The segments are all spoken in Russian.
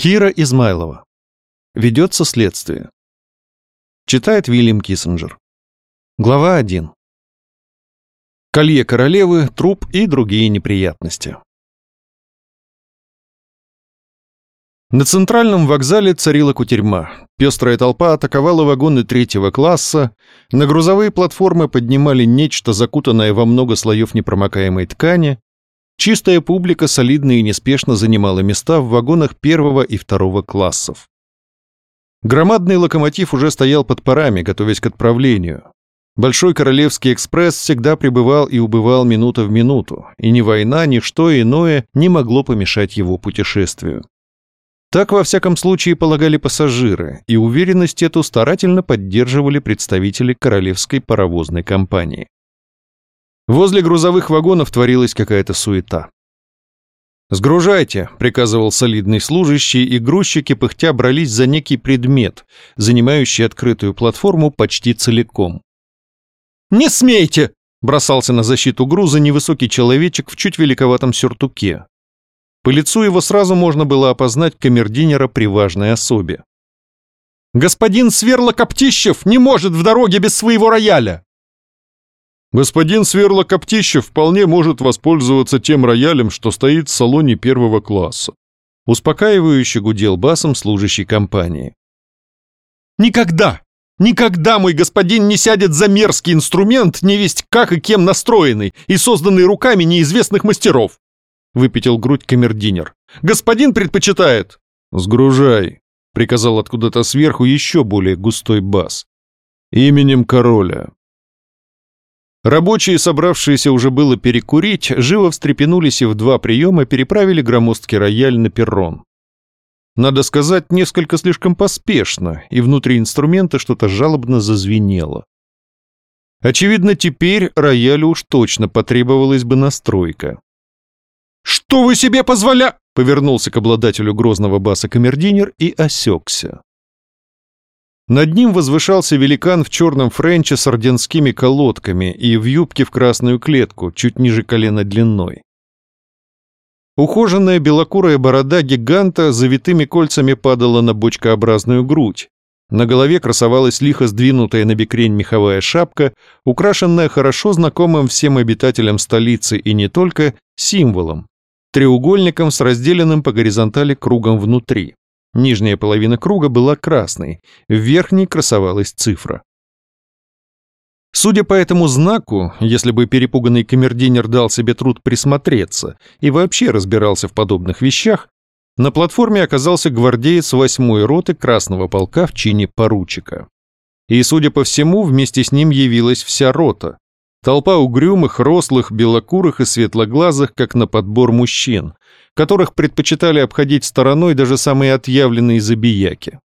Кира Измайлова. Ведется следствие. Читает Вильям Киссинджер. Глава 1. Колье королевы, труп и другие неприятности. На центральном вокзале царила кутерьма. Пестрая толпа атаковала вагоны третьего класса, на грузовые платформы поднимали нечто, закутанное во много слоев непромокаемой ткани, Чистая публика солидно и неспешно занимала места в вагонах первого и второго классов. Громадный локомотив уже стоял под парами, готовясь к отправлению. Большой Королевский экспресс всегда пребывал и убывал минута в минуту, и ни война, ни что иное не могло помешать его путешествию. Так, во всяком случае, полагали пассажиры, и уверенность эту старательно поддерживали представители Королевской паровозной компании. Возле грузовых вагонов творилась какая-то суета. «Сгружайте», — приказывал солидный служащий, и грузчики пыхтя брались за некий предмет, занимающий открытую платформу почти целиком. «Не смейте!» — бросался на защиту груза невысокий человечек в чуть великоватом сюртуке. По лицу его сразу можно было опознать камердинера при важной особе. «Господин Сверло-Коптищев не может в дороге без своего рояля!» Господин Сверло Коптищев вполне может воспользоваться тем роялем, что стоит в салоне первого класса. Успокаивающе гудел басом служащий компании. «Никогда! Никогда мой господин не сядет за мерзкий инструмент, невесть как и кем настроенный и созданный руками неизвестных мастеров!» Выпятил грудь камердинер. «Господин предпочитает!» «Сгружай!» — приказал откуда-то сверху еще более густой бас. «Именем короля!» Рабочие, собравшиеся уже было перекурить, живо встрепенулись и в два приема переправили громоздкий рояль на перрон. Надо сказать, несколько слишком поспешно, и внутри инструмента что-то жалобно зазвенело. Очевидно, теперь роялю уж точно потребовалась бы настройка. «Что вы себе позволя...» — повернулся к обладателю грозного баса камердинер и осекся. Над ним возвышался великан в черном френче с орденскими колодками и в юбке в красную клетку, чуть ниже колена длиной. Ухоженная белокурая борода гиганта завитыми кольцами падала на бочкообразную грудь. На голове красовалась лихо сдвинутая на бекрень меховая шапка, украшенная хорошо знакомым всем обитателям столицы и не только символом – треугольником с разделенным по горизонтали кругом внутри. Нижняя половина круга была красной, в верхней красовалась цифра. Судя по этому знаку, если бы перепуганный камердинер дал себе труд присмотреться и вообще разбирался в подобных вещах, на платформе оказался гвардеец восьмой роты Красного полка в чине поручика. И, судя по всему, вместе с ним явилась вся рота. Толпа угрюмых, рослых, белокурых и светлоглазых, как на подбор мужчин, которых предпочитали обходить стороной даже самые отъявленные забияки.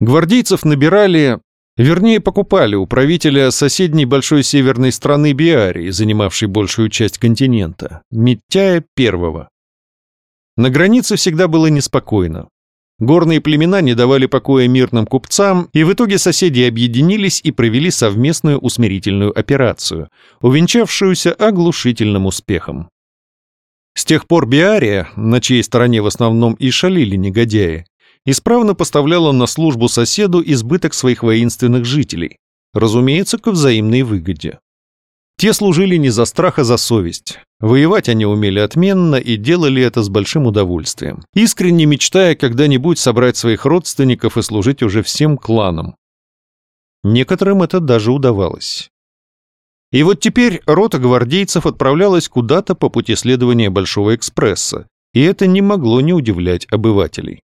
Гвардейцев набирали, вернее покупали у правителя соседней большой северной страны Биарии, занимавшей большую часть континента, Миттяя первого. На границе всегда было неспокойно. Горные племена не давали покоя мирным купцам, и в итоге соседи объединились и провели совместную усмирительную операцию, увенчавшуюся оглушительным успехом. С тех пор Биария, на чьей стороне в основном и шалили негодяи, исправно поставляла на службу соседу избыток своих воинственных жителей, разумеется, к взаимной выгоде. Те служили не за страх, а за совесть. Воевать они умели отменно и делали это с большим удовольствием, искренне мечтая когда-нибудь собрать своих родственников и служить уже всем кланам. Некоторым это даже удавалось. И вот теперь рота гвардейцев отправлялась куда-то по пути следования Большого экспресса, и это не могло не удивлять обывателей.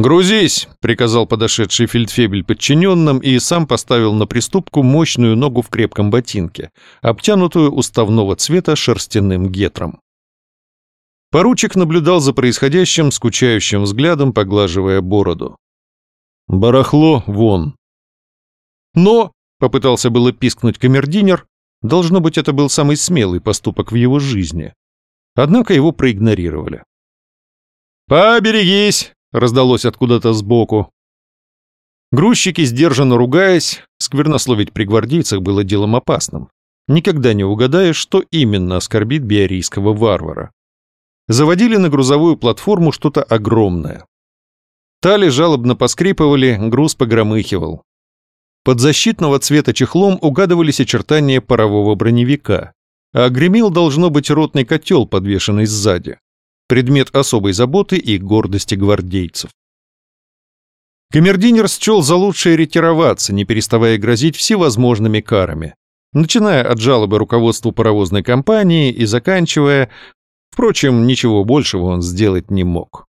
«Грузись!» — приказал подошедший фельдфебель подчиненным и сам поставил на приступку мощную ногу в крепком ботинке, обтянутую уставного цвета шерстяным гетром. Поручик наблюдал за происходящим скучающим взглядом, поглаживая бороду. «Барахло вон!» «Но!» — попытался было пискнуть камердинер, должно быть, это был самый смелый поступок в его жизни. Однако его проигнорировали. «Поберегись!» Раздалось откуда-то сбоку. Грузчики, сдержанно ругаясь, сквернословить при гвардейцах было делом опасным. Никогда не угадаешь, что именно оскорбит биарийского варвара. заводили на грузовую платформу что-то огромное. Тали жалобно поскрипывали, груз погромыхивал. Под защитного цвета чехлом угадывались очертания парового броневика, а гремел должно быть ротный котел, подвешенный сзади. Предмет особой заботы и гордости гвардейцев. Камердинер счел за лучшее ретироваться, не переставая грозить всевозможными карами, начиная от жалобы руководству паровозной компании и заканчивая... Впрочем, ничего большего он сделать не мог.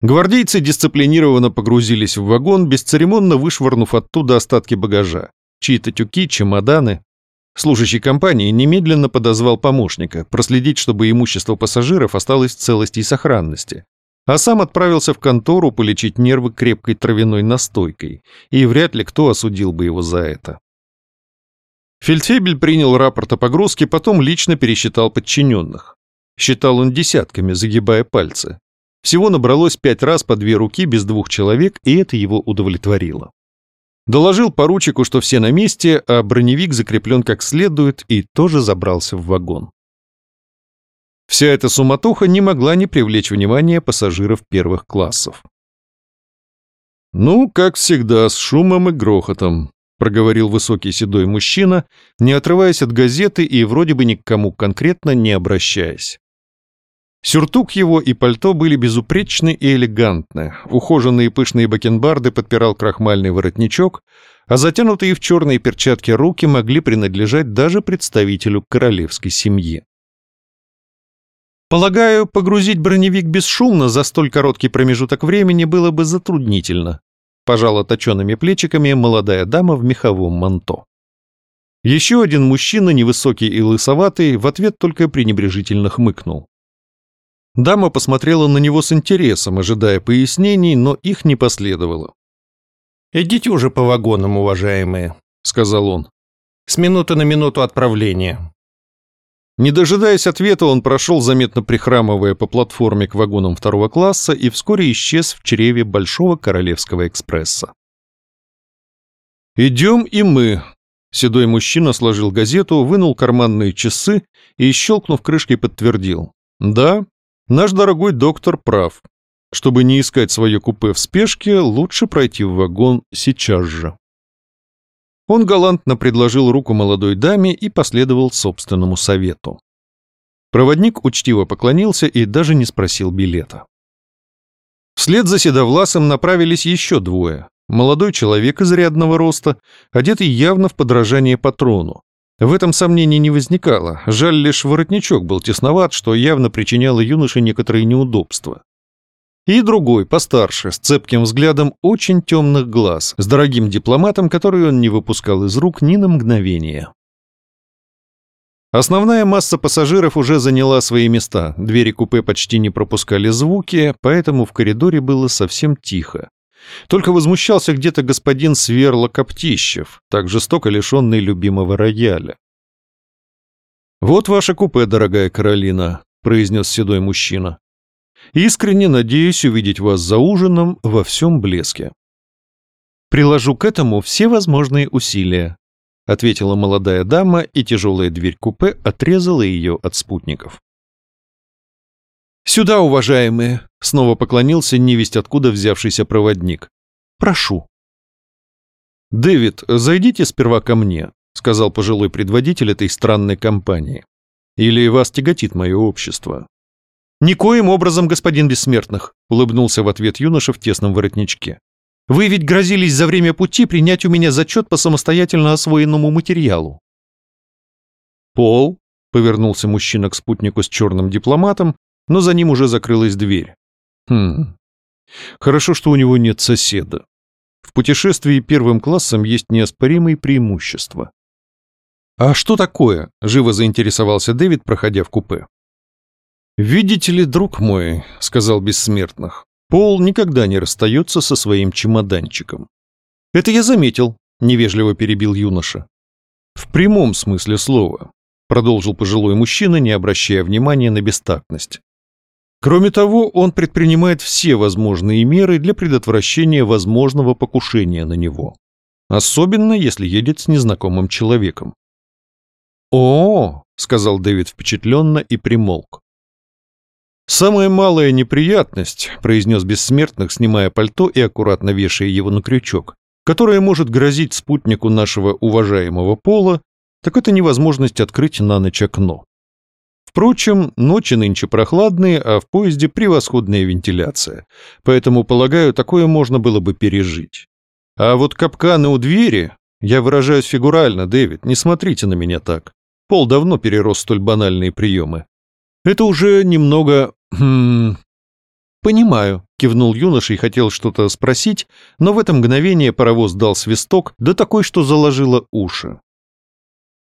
Гвардейцы дисциплинированно погрузились в вагон, бесцеремонно вышвырнув оттуда остатки багажа. Чьи-то тюки, чемоданы. Служащий компании немедленно подозвал помощника, проследить, чтобы имущество пассажиров осталось в целости и сохранности. А сам отправился в контору полечить нервы крепкой травяной настойкой, и вряд ли кто осудил бы его за это. Фельдфебель принял рапорт о погрузке, потом лично пересчитал подчиненных. Считал он десятками, загибая пальцы. Всего набралось пять раз по две руки без двух человек, и это его удовлетворило. Доложил поручику, что все на месте, а броневик закреплен как следует, и тоже забрался в вагон. Вся эта суматоха не могла не привлечь внимания пассажиров первых классов. «Ну, как всегда, с шумом и грохотом», — проговорил высокий седой мужчина, не отрываясь от газеты и вроде бы ни к кому конкретно не обращаясь. Сюртук его и пальто были безупречны и элегантны. Ухоженные пышные бакенбарды подпирал крахмальный воротничок, а затянутые в черные перчатки руки могли принадлежать даже представителю королевской семьи. Полагаю, погрузить броневик бесшумно за столь короткий промежуток времени было бы затруднительно. Пожала точеными плечиками молодая дама в меховом манто. Еще один мужчина, невысокий и лысоватый, в ответ только пренебрежительно хмыкнул. Дама посмотрела на него с интересом, ожидая пояснений, но их не последовало. «Идите уже по вагонам, уважаемые», — сказал он. «С минуты на минуту отправления». Не дожидаясь ответа, он прошел, заметно прихрамывая по платформе к вагонам второго класса и вскоре исчез в чреве Большого Королевского экспресса. «Идем и мы», — седой мужчина сложил газету, вынул карманные часы и, щелкнув крышкой, подтвердил. «Да, Наш дорогой доктор прав. Чтобы не искать свое купе в спешке, лучше пройти в вагон сейчас же. Он галантно предложил руку молодой даме и последовал собственному совету. Проводник учтиво поклонился и даже не спросил билета. Вслед за Седовласом направились еще двое. Молодой человек изрядного роста, одетый явно в подражание патрону, в этом сомнений не возникало, жаль лишь воротничок был тесноват, что явно причиняло юноше некоторые неудобства. И другой, постарше, с цепким взглядом очень темных глаз, с дорогим дипломатом, который он не выпускал из рук ни на мгновение. Основная масса пассажиров уже заняла свои места, двери купе почти не пропускали звуки, поэтому в коридоре было совсем тихо. Только возмущался где-то господин Сверло Коптищев, так жестоко лишенный любимого рояля. «Вот ваше купе, дорогая Каролина», — произнес седой мужчина. «Искренне надеюсь увидеть вас за ужином во всем блеске». «Приложу к этому все возможные усилия», — ответила молодая дама, и тяжелая дверь купе отрезала ее от спутников. «Сюда, уважаемые!» — снова поклонился невесть откуда взявшийся проводник. «Прошу». «Дэвид, зайдите сперва ко мне», — сказал пожилой предводитель этой странной компании. «Или вас тяготит мое общество?» «Никоим образом, господин Бессмертных», — улыбнулся в ответ юноша в тесном воротничке. «Вы ведь грозились за время пути принять у меня зачет по самостоятельно освоенному материалу». «Пол», — повернулся мужчина к спутнику с черным дипломатом, но за ним уже закрылась дверь. Хм. Хорошо, что у него нет соседа. В путешествии первым классом есть неоспоримые преимущества. «А что такое?» — живо заинтересовался Дэвид, проходя в купе. «Видите ли, друг мой», — сказал Бессмертных, — «Пол никогда не расстается со своим чемоданчиком». «Это я заметил», — невежливо перебил юноша. «В прямом смысле слова», — продолжил пожилой мужчина, не обращая внимания на бестактность. Кроме того, он предпринимает все возможные меры для предотвращения возможного покушения на него. Особенно, если едет с незнакомым человеком. «О!» — сказал Дэвид впечатленно и примолк. «Самая малая неприятность», — произнес Бессмертных, снимая пальто и аккуратно вешая его на крючок, которая может грозить спутнику нашего уважаемого пола, так это невозможность открыть на ночь окно. Впрочем, ночи нынче прохладные, а в поезде превосходная вентиляция, поэтому, полагаю, такое можно было бы пережить. А вот капканы у двери, я выражаюсь фигурально, Дэвид, не смотрите на меня так. Пол давно перерос столь банальные приемы. Это уже немного... Хм... «Понимаю», — кивнул юноша и хотел что-то спросить, но в это мгновение паровоз дал свисток, да такой, что заложило уши.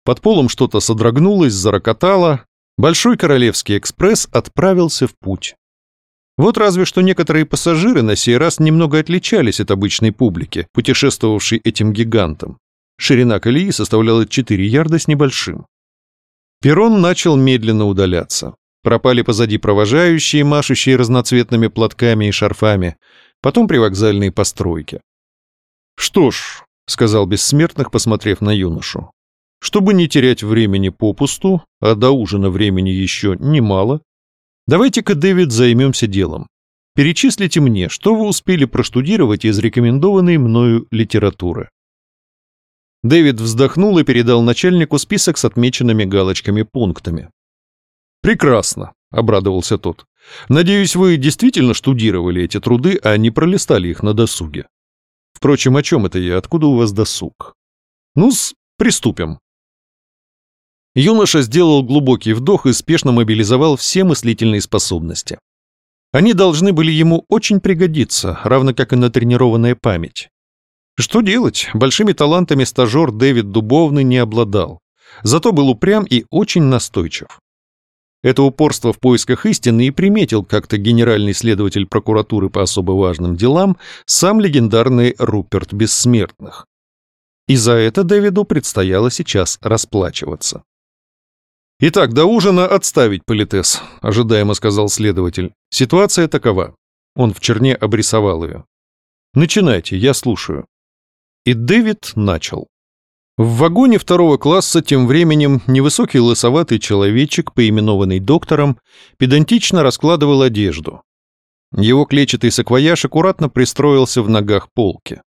Под полом что-то содрогнулось, зарокотало. Большой Королевский экспресс отправился в путь. Вот разве что некоторые пассажиры на сей раз немного отличались от обычной публики, путешествовавшей этим гигантом. Ширина колеи составляла 4 ярда с небольшим. Перрон начал медленно удаляться. Пропали позади провожающие, машущие разноцветными платками и шарфами, потом привокзальные постройки. «Что ж», — сказал Бессмертных, посмотрев на юношу, «чтобы не терять времени попусту, а до ужина времени еще немало, давайте-ка, Дэвид, займемся делом. Перечислите мне, что вы успели проштудировать из рекомендованной мною литературы». Дэвид вздохнул и передал начальнику список с отмеченными галочками пунктами. «Прекрасно», — обрадовался тот. «Надеюсь, вы действительно штудировали эти труды, а не пролистали их на досуге. Впрочем, о чем это я? Откуда у вас досуг? Ну-с, приступим». Юноша сделал глубокий вдох и спешно мобилизовал все мыслительные способности. Они должны были ему очень пригодиться, равно как и натренированная память. Что делать? Большими талантами стажер Дэвид Дубовный не обладал. Зато был упрям и очень настойчив. Это упорство в поисках истины и приметил как-то генеральный следователь прокуратуры по особо важным делам, сам легендарный Руперт Бессмертных. И за это Дэвиду предстояло сейчас расплачиваться. «Итак, до ужина отставить политес», — ожидаемо сказал следователь. «Ситуация такова». Он в черне обрисовал ее. «Начинайте, я слушаю». И Дэвид начал. В вагоне второго класса тем временем невысокий лысоватый человечек, поименованный доктором, педантично раскладывал одежду. Его клетчатый саквояж аккуратно пристроился в ногах полки.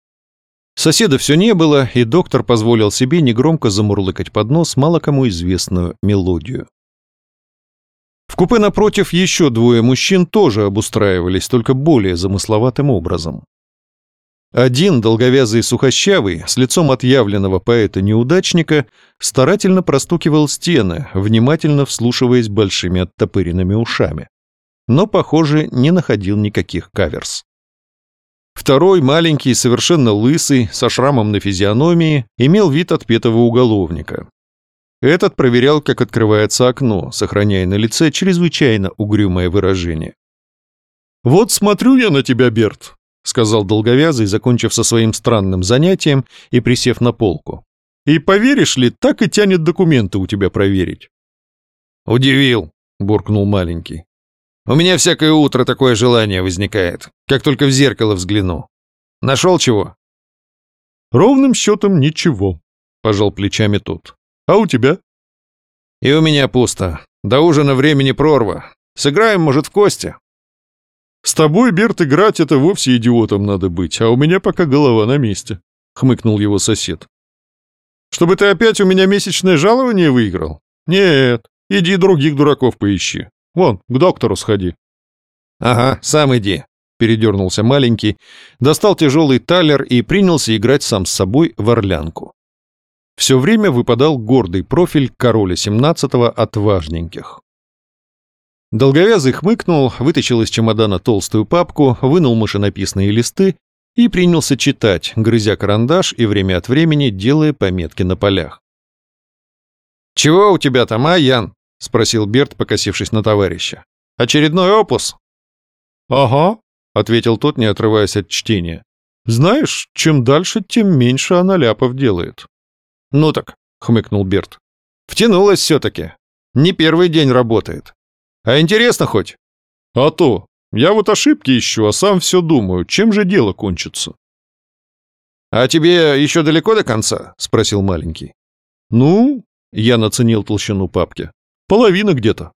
Соседа все не было, и доктор позволил себе негромко замурлыкать под нос мало кому известную мелодию. В купе напротив еще двое мужчин тоже обустраивались, только более замысловатым образом. Один, долговязый сухощавый, с лицом отъявленного поэта-неудачника, старательно простукивал стены, внимательно вслушиваясь большими оттопыренными ушами. Но, похоже, не находил никаких каверс. Второй, маленький, совершенно лысый, со шрамом на физиономии, имел вид отпетого уголовника. Этот проверял, как открывается окно, сохраняя на лице чрезвычайно угрюмое выражение. «Вот смотрю я на тебя, Берт», — сказал долговязый, закончив со своим странным занятием и присев на полку. «И поверишь ли, так и тянет документы у тебя проверить». «Удивил», — буркнул маленький. «У меня всякое утро такое желание возникает, как только в зеркало взгляну. Нашел чего?» «Ровным счетом ничего», — пожал плечами тот. «А у тебя?» «И у меня пусто. До ужина времени прорва. Сыграем, может, в кости?» «С тобой, Берт, играть это вовсе идиотом надо быть, а у меня пока голова на месте», — хмыкнул его сосед. «Чтобы ты опять у меня месячное жалование выиграл? Нет, иди других дураков поищи. Вон, к доктору сходи». «Ага, сам иди», — передернулся маленький, достал тяжелый талер и принялся играть сам с собой в орлянку. Все время выпадал гордый профиль короля семнадцатого от важненьких. Долговязый хмыкнул, вытащил из чемодана толстую папку, вынул машинописные листы и принялся читать, грызя карандаш и время от времени делая пометки на полях. «Чего у тебя там, а, Ян?» — спросил Берт, покосившись на товарища. «Очередной опус?» «Ага», — ответил тот, не отрываясь от чтения. «Знаешь, чем дальше, тем меньше она ляпов делает». «Ну так», — хмыкнул Берт. «Втянулась все-таки. Не первый день работает. А интересно хоть? А то. Я вот ошибки ищу, а сам все думаю, чем же дело кончится. А тебе еще далеко до конца? Спросил маленький. Ну, я наценил толщину папки. Половина где-то.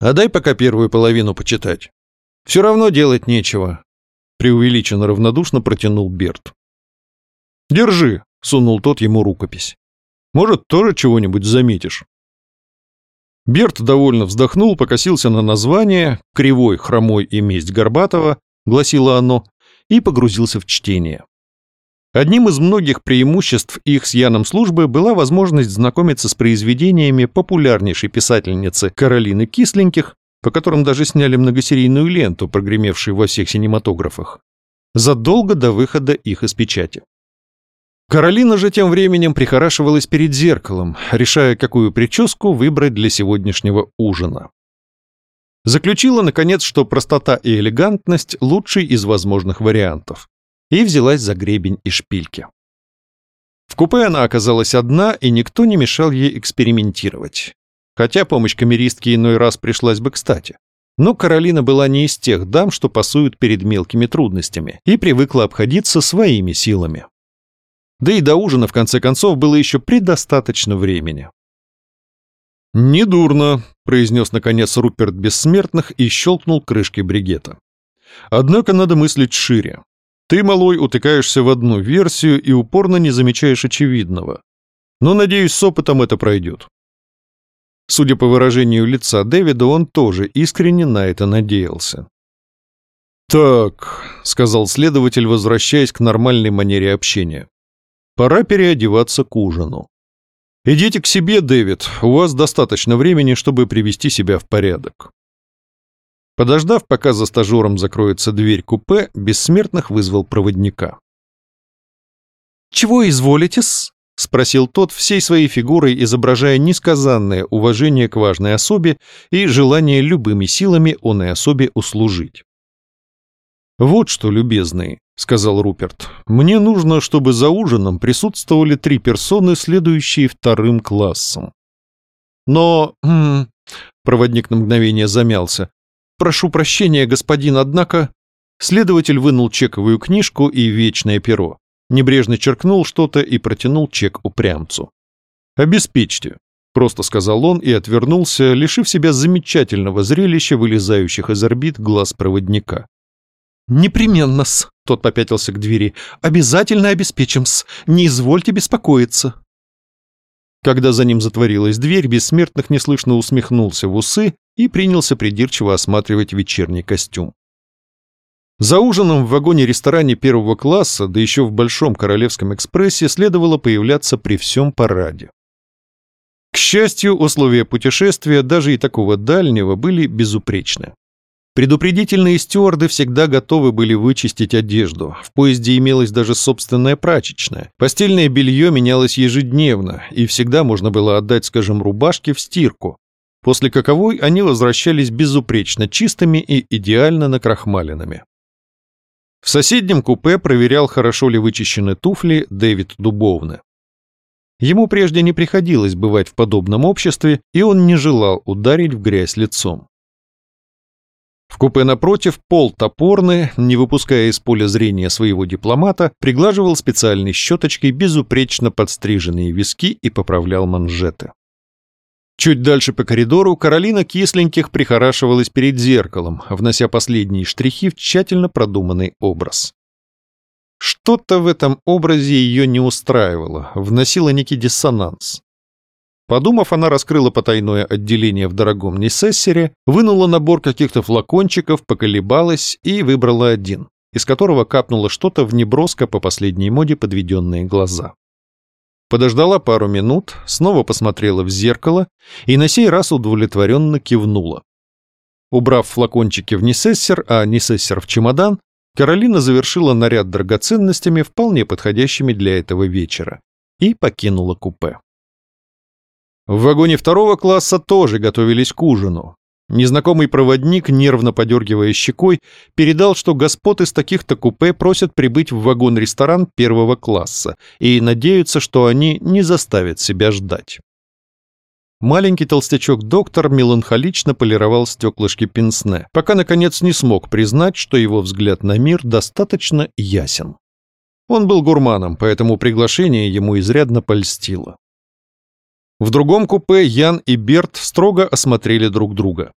А дай пока первую половину почитать. Все равно делать нечего. Преувеличенно равнодушно протянул Берт. Держи, сунул тот ему рукопись. Может, тоже чего-нибудь заметишь. Берт довольно вздохнул, покосился на название «Кривой, хромой и месть Горбатова», гласило оно, и погрузился в чтение. Одним из многих преимуществ их с Яном службы была возможность знакомиться с произведениями популярнейшей писательницы Каролины Кисленьких, по которым даже сняли многосерийную ленту, прогремевшую во всех синематографах, задолго до выхода их из печати. Каролина же тем временем прихорашивалась перед зеркалом, решая, какую прическу выбрать для сегодняшнего ужина. Заключила, наконец, что простота и элегантность – лучший из возможных вариантов, и взялась за гребень и шпильки. В купе она оказалась одна, и никто не мешал ей экспериментировать. Хотя помощь камеристки иной раз пришлась бы кстати. Но Каролина была не из тех дам, что пасуют перед мелкими трудностями, и привыкла обходиться своими силами. Да и до ужина, в конце концов, было еще предостаточно времени. «Недурно», — произнес, наконец, Руперт Бессмертных и щелкнул крышкой бригета. «Однако надо мыслить шире. Ты, малой, утыкаешься в одну версию и упорно не замечаешь очевидного. Но, надеюсь, с опытом это пройдет». Судя по выражению лица Дэвида, он тоже искренне на это надеялся. «Так», — сказал следователь, возвращаясь к нормальной манере общения. Пора переодеваться к ужину. Идите к себе, Дэвид, у вас достаточно времени, чтобы привести себя в порядок. Подождав, пока за стажером закроется дверь купе, Бессмертных вызвал проводника. «Чего изволитесь?» — спросил тот, всей своей фигурой изображая несказанное уважение к важной особе и желание любыми силами он и особе услужить. «Вот что, любезный», — сказал Руперт, — «мне нужно, чтобы за ужином присутствовали три персоны, следующие вторым классом». «Но...» хм, Проводник на мгновение замялся. «Прошу прощения, господин, однако...» Следователь вынул чековую книжку и вечное перо. Небрежно черкнул что-то и протянул чек упрямцу. «Обеспечьте», — просто сказал он и отвернулся, лишив себя замечательного зрелища, вылезающих из орбит глаз проводника. «Непременно-с», — тот попятился к двери. «Обязательно обеспечим-с. Не извольте беспокоиться». Когда за ним затворилась дверь, Бессмертных неслышно усмехнулся в усы и принялся придирчиво осматривать вечерний костюм. За ужином в вагоне-ресторане первого класса, да еще в Большом Королевском экспрессе, следовало появляться при всем параде. К счастью, условия путешествия, даже и такого дальнего, были безупречны. Предупредительные стюарды всегда готовы были вычистить одежду. В поезде имелась даже собственная прачечная. Постельное белье менялось ежедневно, и всегда можно было отдать, скажем, рубашки в стирку. После каковой они возвращались безупречно чистыми и идеально накрахмаленными. В соседнем купе проверял, хорошо ли вычищены туфли Дэвид Дубовны. Ему прежде не приходилось бывать в подобном обществе, и он не желал ударить в грязь лицом. В купе напротив Пол Топорный, не выпуская из поля зрения своего дипломата, приглаживал специальной щеточкой безупречно подстриженные виски и поправлял манжеты. Чуть дальше по коридору Каролина Кисленьких прихорашивалась перед зеркалом, внося последние штрихи в тщательно продуманный образ. Что-то в этом образе ее не устраивало, вносило некий диссонанс. Подумав, она раскрыла потайное отделение в дорогом Несессере, вынула набор каких-то флакончиков, поколебалась и выбрала один, из которого капнуло что-то в неброско по последней моде подведенные глаза. Подождала пару минут, снова посмотрела в зеркало и на сей раз удовлетворенно кивнула. Убрав флакончики в Несессер, а Несессер в чемодан, Каролина завершила наряд драгоценностями, вполне подходящими для этого вечера, и покинула купе. В вагоне второго класса тоже готовились к ужину. Незнакомый проводник, нервно подергивая щекой, передал, что господ из таких-то купе просят прибыть в вагон-ресторан первого класса и надеются, что они не заставят себя ждать. Маленький толстячок-доктор меланхолично полировал стеклышки пенсне, пока, наконец, не смог признать, что его взгляд на мир достаточно ясен. Он был гурманом, поэтому приглашение ему изрядно польстило. В другом купе Ян и Берт строго осмотрели друг друга.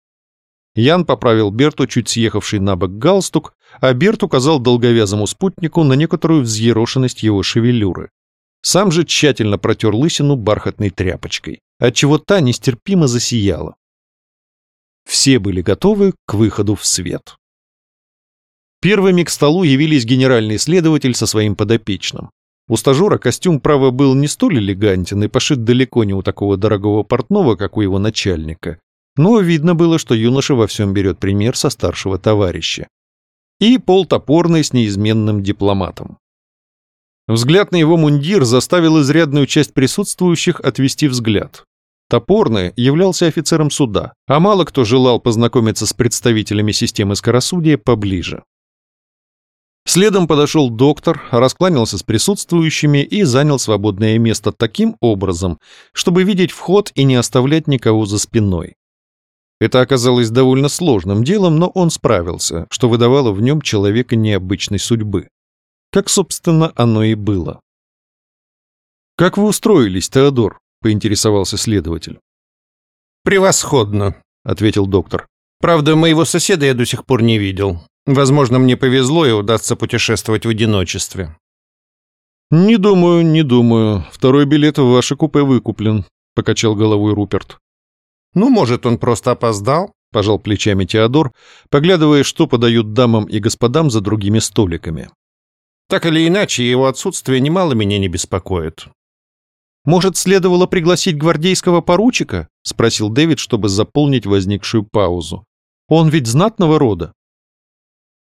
Ян поправил Берту чуть съехавший на бок галстук, а Берт указал долговязому спутнику на некоторую взъерошенность его шевелюры. Сам же тщательно протер лысину бархатной тряпочкой, отчего та нестерпимо засияла. Все были готовы к выходу в свет. Первыми к столу явились генеральный следователь со своим подопечным. У стажера костюм, право, был не столь элегантен и пошит далеко не у такого дорогого портного, как у его начальника, но видно было, что юноша во всем берет пример со старшего товарища. И пол топорный с неизменным дипломатом. Взгляд на его мундир заставил изрядную часть присутствующих отвести взгляд. Топорный являлся офицером суда, а мало кто желал познакомиться с представителями системы скоросудия поближе. Следом подошел доктор, раскланялся с присутствующими и занял свободное место таким образом, чтобы видеть вход и не оставлять никого за спиной. Это оказалось довольно сложным делом, но он справился, что выдавало в нем человека необычной судьбы. Как, собственно, оно и было. «Как вы устроились, Теодор?» — поинтересовался следователь. «Превосходно», — ответил доктор. «Правда, моего соседа я до сих пор не видел. Возможно, мне повезло и удастся путешествовать в одиночестве». «Не думаю, не думаю. Второй билет в ваше купе выкуплен», — покачал головой Руперт. «Ну, может, он просто опоздал?» — пожал плечами Теодор, поглядывая, что подают дамам и господам за другими столиками. «Так или иначе, его отсутствие немало меня не беспокоит». «Может, следовало пригласить гвардейского поручика?» — спросил Дэвид, чтобы заполнить возникшую паузу. «Он ведь знатного рода».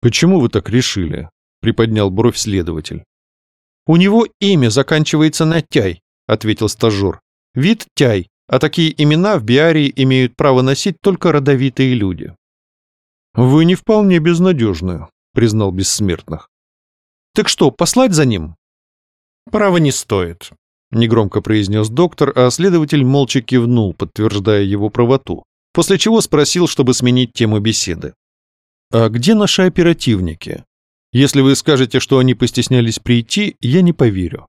«Почему вы так решили?» — приподнял бровь следователь. «У него имя заканчивается на «тяй», — ответил стажер. «Вид «тяй», а такие имена в Биарии имеют право носить только родовитые люди». «Вы не вполне безнадежны», — признал Бессмертных. «Так что, послать за ним?» «Право не стоит», — негромко произнес доктор, а следователь молча кивнул, подтверждая его правоту, после чего спросил, чтобы сменить тему беседы. «А где наши оперативники? Если вы скажете, что они постеснялись прийти, я не поверю».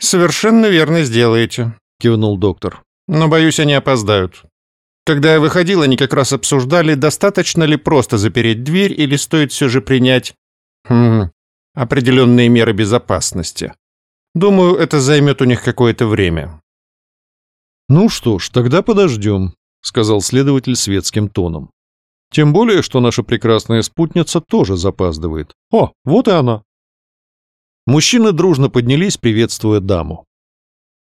«Совершенно верно сделаете», — кивнул доктор. «Но, боюсь, они опоздают. Когда я выходил, они как раз обсуждали, достаточно ли просто запереть дверь или стоит все же принять хм, определенные меры безопасности. Думаю, это займет у них какое-то время». «Ну что ж, тогда подождем», — сказал следователь светским тоном. «Тем более, что наша прекрасная спутница тоже запаздывает. О, вот и она». Мужчины дружно поднялись, приветствуя даму.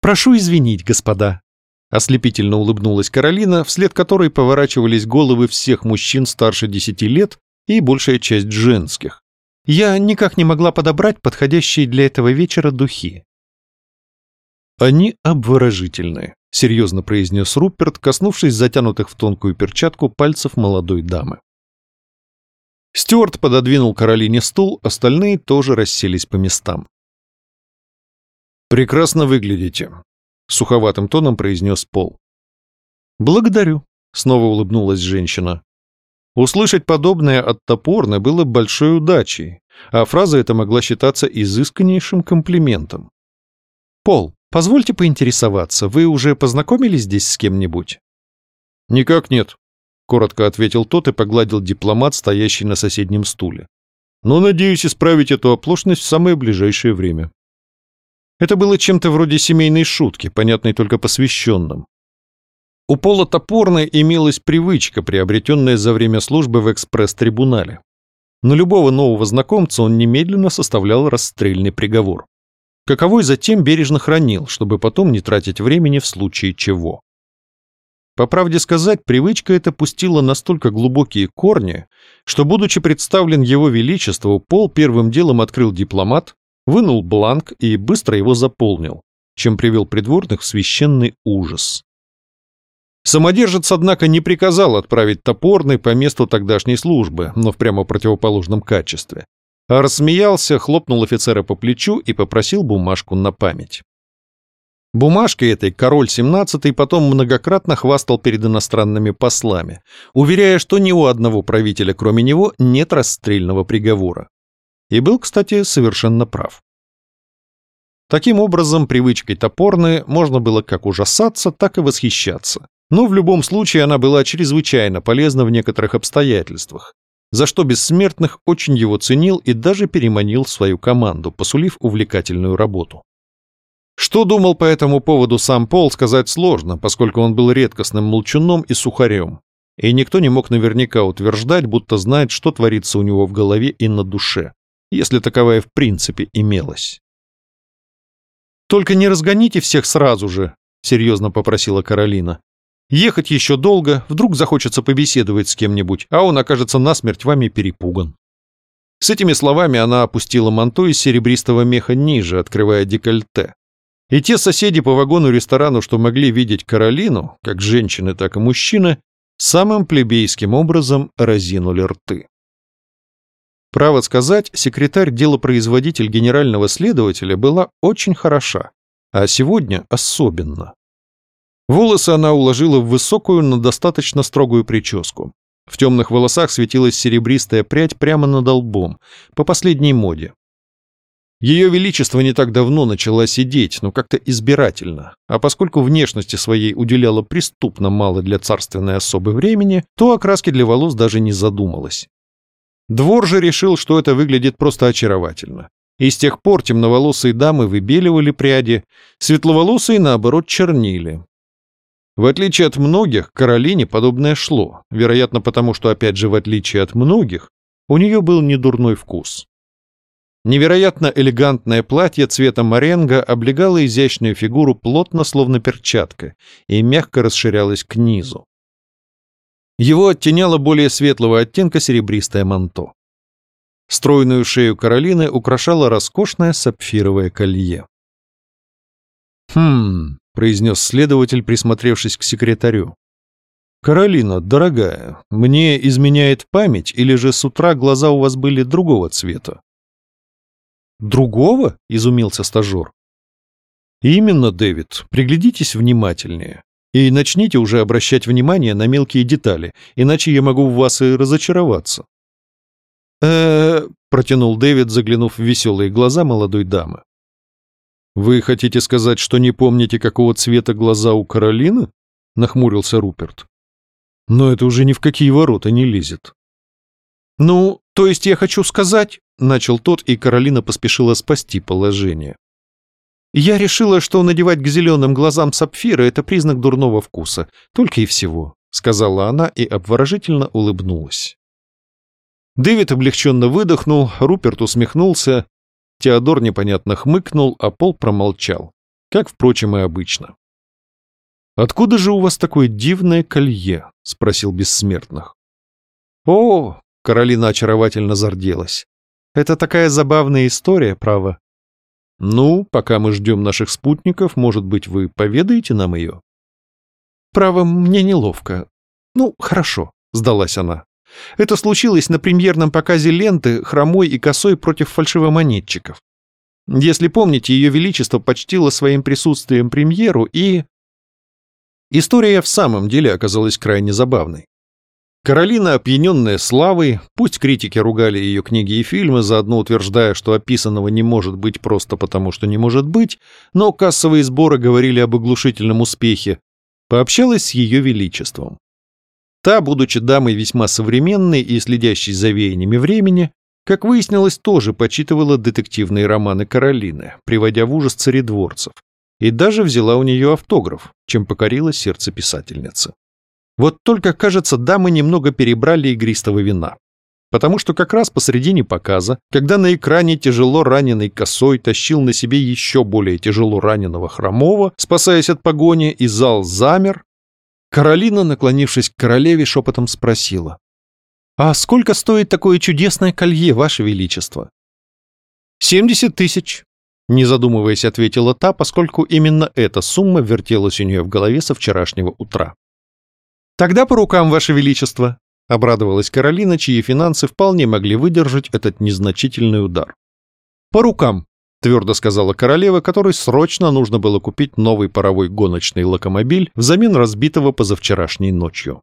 «Прошу извинить, господа», — ослепительно улыбнулась Каролина, вслед которой поворачивались головы всех мужчин старше десяти лет и большая часть женских. «Я никак не могла подобрать подходящие для этого вечера духи». «Они обворожительны», — серьезно произнес Руперт, коснувшись затянутых в тонкую перчатку пальцев молодой дамы. Стюарт пододвинул Каролине стул, остальные тоже расселись по местам. «Прекрасно выглядите», — суховатым тоном произнес Пол. «Благодарю», — снова улыбнулась женщина. Услышать подобное от Топорна было большой удачей, а фраза эта могла считаться изысканнейшим комплиментом. «Пол, позвольте поинтересоваться, вы уже познакомились здесь с кем-нибудь?» «Никак нет», — коротко ответил тот и погладил дипломат, стоящий на соседнем стуле. «Но надеюсь исправить эту оплошность в самое ближайшее время». Это было чем-то вроде семейной шутки, понятной только посвященным. У Пола Топорна имелась привычка, приобретенная за время службы в экспресс-трибунале. На любого нового знакомца он немедленно составлял расстрельный приговор. Каковой затем бережно хранил, чтобы потом не тратить времени в случае чего. По правде сказать, привычка эта пустила настолько глубокие корни, что, будучи представлен его величеству, Пол первым делом открыл дипломат, вынул бланк и быстро его заполнил, чем привел придворных в священный ужас. Самодержец, однако, не приказал отправить топорный по месту тогдашней службы, но в прямо противоположном качестве, а рассмеялся, хлопнул офицера по плечу и попросил бумажку на память. Бумажкой этой король XVII потом многократно хвастал перед иностранными послами, уверяя, что ни у одного правителя, кроме него, нет расстрельного приговора. И был, кстати, совершенно прав. Таким образом, привычкой топорны можно было как ужасаться, так и восхищаться. Но в любом случае она была чрезвычайно полезна в некоторых обстоятельствах, за что Бессмертных очень его ценил и даже переманил свою команду, посулив увлекательную работу. Что думал по этому поводу сам Пол, сказать сложно, поскольку он был редкостным молчуном и сухарем, и никто не мог наверняка утверждать, будто знает, что творится у него в голове и на душе, если таковая в принципе имелась. «Только не разгоните всех сразу же», — серьезно попросила Каролина. Ехать еще долго, вдруг захочется побеседовать с кем-нибудь, а он окажется насмерть вами перепуган. С этими словами она опустила манто из серебристого меха ниже, открывая декольте. И те соседи по вагону-ресторану, что могли видеть Каролину, как женщины, так и мужчины, самым плебейским образом разинули рты. Право сказать, секретарь-делопроизводитель генерального следователя была очень хороша, а сегодня особенно. Волосы она уложила в высокую, но достаточно строгую прическу. В темных волосах светилась серебристая прядь прямо над лбом, по последней моде. Ее Величество не так давно начала сидеть, но как-то избирательно, а поскольку внешности своей уделяла преступно мало для царственной особы времени, то о краске для волос даже не задумалась. Двор же решил, что это выглядит просто очаровательно. И с тех пор темноволосые дамы выбеливали пряди, светловолосые, наоборот, чернили. В отличие от многих, Каролине подобное шло, вероятно потому, что, опять же, в отличие от многих, у нее был недурной вкус. Невероятно элегантное платье цвета моренго облегало изящную фигуру плотно, словно перчатка, и мягко расширялось к низу. Его оттеняло более светлого оттенка серебристое манто. Стройную шею Каролины украшало роскошное сапфировое колье. «Хм...» — произнес следователь, присмотревшись к секретарю. «Каролина, дорогая, мне изменяет память, или же с утра глаза у вас были другого цвета?» «Другого?» — изумился стажер. «Именно, Дэвид, приглядитесь внимательнее. И начните уже обращать внимание на мелкие детали, иначе я могу в вас и разочароваться». «Э-э-э», протянул Дэвид, заглянув в веселые глаза молодой дамы. «Вы хотите сказать, что не помните, какого цвета глаза у Каролины?» — нахмурился Руперт. «Но это уже ни в какие ворота не лезет». «Ну, то есть я хочу сказать...» — начал тот, и Каролина поспешила спасти положение. «Я решила, что надевать к зеленым глазам сапфира — это признак дурного вкуса. Только и всего», — сказала она и обворожительно улыбнулась. Дэвид облегченно выдохнул, Руперт усмехнулся, Теодор непонятно хмыкнул, а Пол промолчал, как, впрочем, и обычно. «Откуда же у вас такое дивное колье?» — спросил Бессмертных. «О!» — Каролина очаровательно зарделась. «Это такая забавная история, право». «Ну, пока мы ждем наших спутников, может быть, вы поведаете нам ее?» «Право, мне неловко. Ну, хорошо», — сдалась она. Это случилось на премьерном показе ленты «Хромой и косой против фальшивомонетчиков». Если помните, Ее Величество почтило своим присутствием премьеру и... История в самом деле оказалась крайне забавной. Каролина, опьяненная славой, пусть критики ругали ее книги и фильмы, заодно утверждая, что описанного не может быть просто потому, что не может быть, но кассовые сборы говорили об оглушительном успехе, пообщалась с Ее Величеством. Та, будучи дамой весьма современной и следящей за веяниями времени, как выяснилось, тоже почитывала детективные романы Каролины, приводя в ужас царедворцев, и даже взяла у нее автограф, чем покорила сердце писательницы. Вот только, кажется, дамы немного перебрали игристого вина. Потому что как раз посредине показа, когда на экране тяжело раненый косой тащил на себе еще более тяжело раненого хромого, спасаясь от погони, и зал замер, Каролина, наклонившись к королеве, шепотом спросила. «А сколько стоит такое чудесное колье, ваше величество?» «Семьдесят тысяч», — не задумываясь, ответила та, поскольку именно эта сумма вертелась у нее в голове со вчерашнего утра. «Тогда по рукам, ваше величество», — обрадовалась Каролина, чьи финансы вполне могли выдержать этот незначительный удар. «По рукам», твердо сказала королева, которой срочно нужно было купить новый паровой гоночный локомобиль взамен разбитого позавчерашней ночью.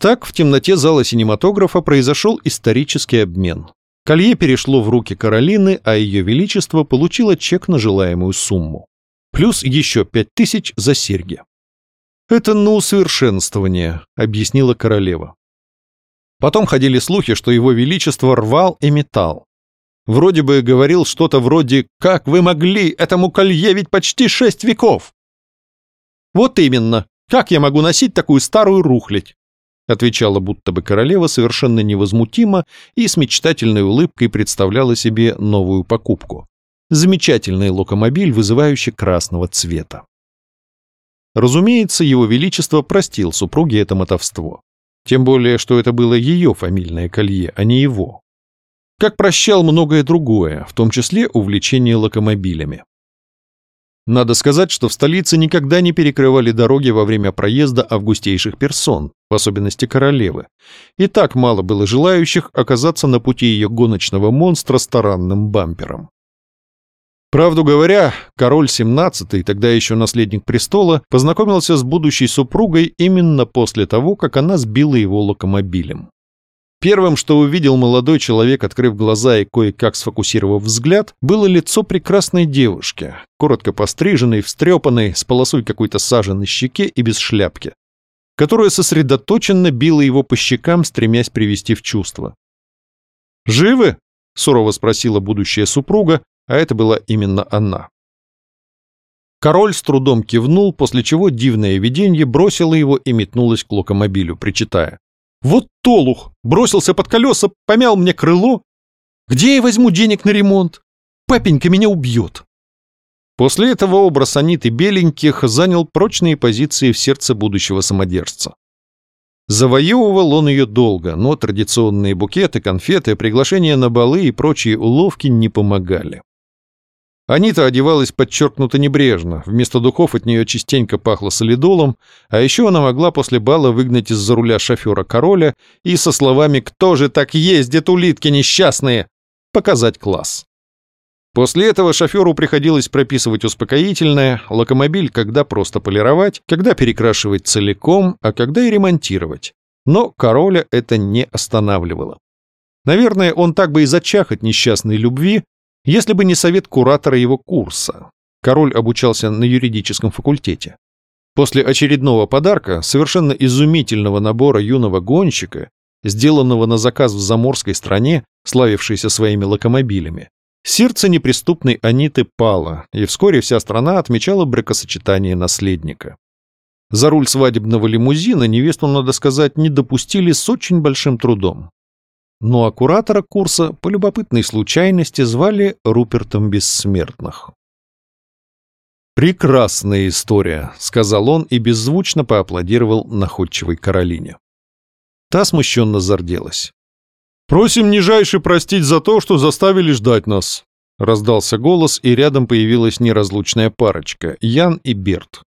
Так в темноте зала синематографа произошел исторический обмен. Колье перешло в руки Каролины, а ее величество получило чек на желаемую сумму. Плюс еще пять тысяч за серьги. «Это на усовершенствование», — объяснила королева. Потом ходили слухи, что его величество рвал и метал. Вроде бы говорил что-то вроде «Как вы могли? Этому колье ведь почти шесть веков!» «Вот именно. Как я могу носить такую старую рухлядь?» отвечала будто бы королева совершенно невозмутимо и с мечтательной улыбкой представляла себе новую покупку. Замечательный локомобиль, вызывающий красного цвета. Разумеется, его величество простил супруге это мотовство. Тем более, что это было ее фамильное колье, а не его. Как прощал многое другое, в том числе увлечение локомобилями. Надо сказать, что в столице никогда не перекрывали дороги во время проезда августейших персон, в особенности королевы. И так мало было желающих оказаться на пути ее гоночного монстра с таранным бампером. Правду говоря, король 17 тогда еще наследник престола, познакомился с будущей супругой именно после того, как она сбила его локомобилем. Первым, что увидел молодой человек, открыв глаза и кое-как сфокусировав взгляд, было лицо прекрасной девушки, коротко постриженной, встрепанной, с полосой какой-то сажи на щеке и без шляпки, которая сосредоточенно била его по щекам, стремясь привести в чувство. «Живы?» — сурово спросила будущая супруга, а это была именно она. Король с трудом кивнул, после чего дивное видение бросило его и метнулось к локомобилю, причитая. «Вот толух! Бросился под колеса, помял мне крыло! Где я возьму денег на ремонт? Папенька меня убьет!» После этого образ Аниты Беленьких занял прочные позиции в сердце будущего самодержца. Завоевывал он ее долго, но традиционные букеты, конфеты, приглашения на балы и прочие уловки не помогали. Анита одевалась подчеркнуто небрежно, вместо духов от нее частенько пахло солидолом, а еще она могла после бала выгнать из-за руля шофера короля и со словами «Кто же так ездит, улитки несчастные?» показать класс. После этого шоферу приходилось прописывать успокоительное, локомобиль когда просто полировать, когда перекрашивать целиком, а когда и ремонтировать. Но короля это не останавливало. Наверное, он так бы и зачах от несчастной любви, если бы не совет куратора его курса. Король обучался на юридическом факультете. После очередного подарка, совершенно изумительного набора юного гонщика, сделанного на заказ в заморской стране, славившейся своими локомобилями, сердце неприступной Аниты пало, и вскоре вся страна отмечала бракосочетание наследника. За руль свадебного лимузина невесту, надо сказать, не допустили с очень большим трудом. Ну а куратора курса по любопытной случайности звали Рупертом Бессмертных. «Прекрасная история», — сказал он и беззвучно поаплодировал находчивой Каролине. Та смущенно зарделась. «Просим нижайше простить за то, что заставили ждать нас», — раздался голос, и рядом появилась неразлучная парочка — Ян и Берт.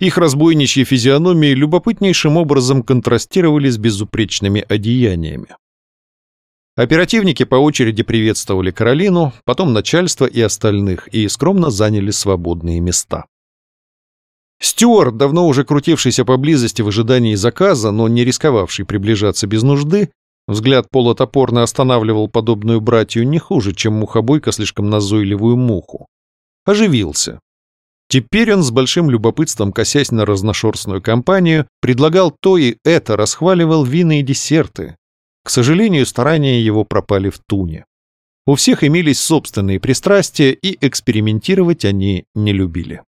Их разбойничьи физиономии любопытнейшим образом контрастировали с безупречными одеяниями. Оперативники по очереди приветствовали Каролину, потом начальство и остальных, и скромно заняли свободные места. Стюарт, давно уже крутившийся поблизости в ожидании заказа, но не рисковавший приближаться без нужды, взгляд полотопорно останавливал подобную братью не хуже, чем мухобойка слишком назойливую муху. Оживился. Теперь он с большим любопытством, косясь на разношерстную компанию, предлагал то и это, расхваливал вина и десерты, к сожалению, старания его пропали в туне. У всех имелись собственные пристрастия, и экспериментировать они не любили.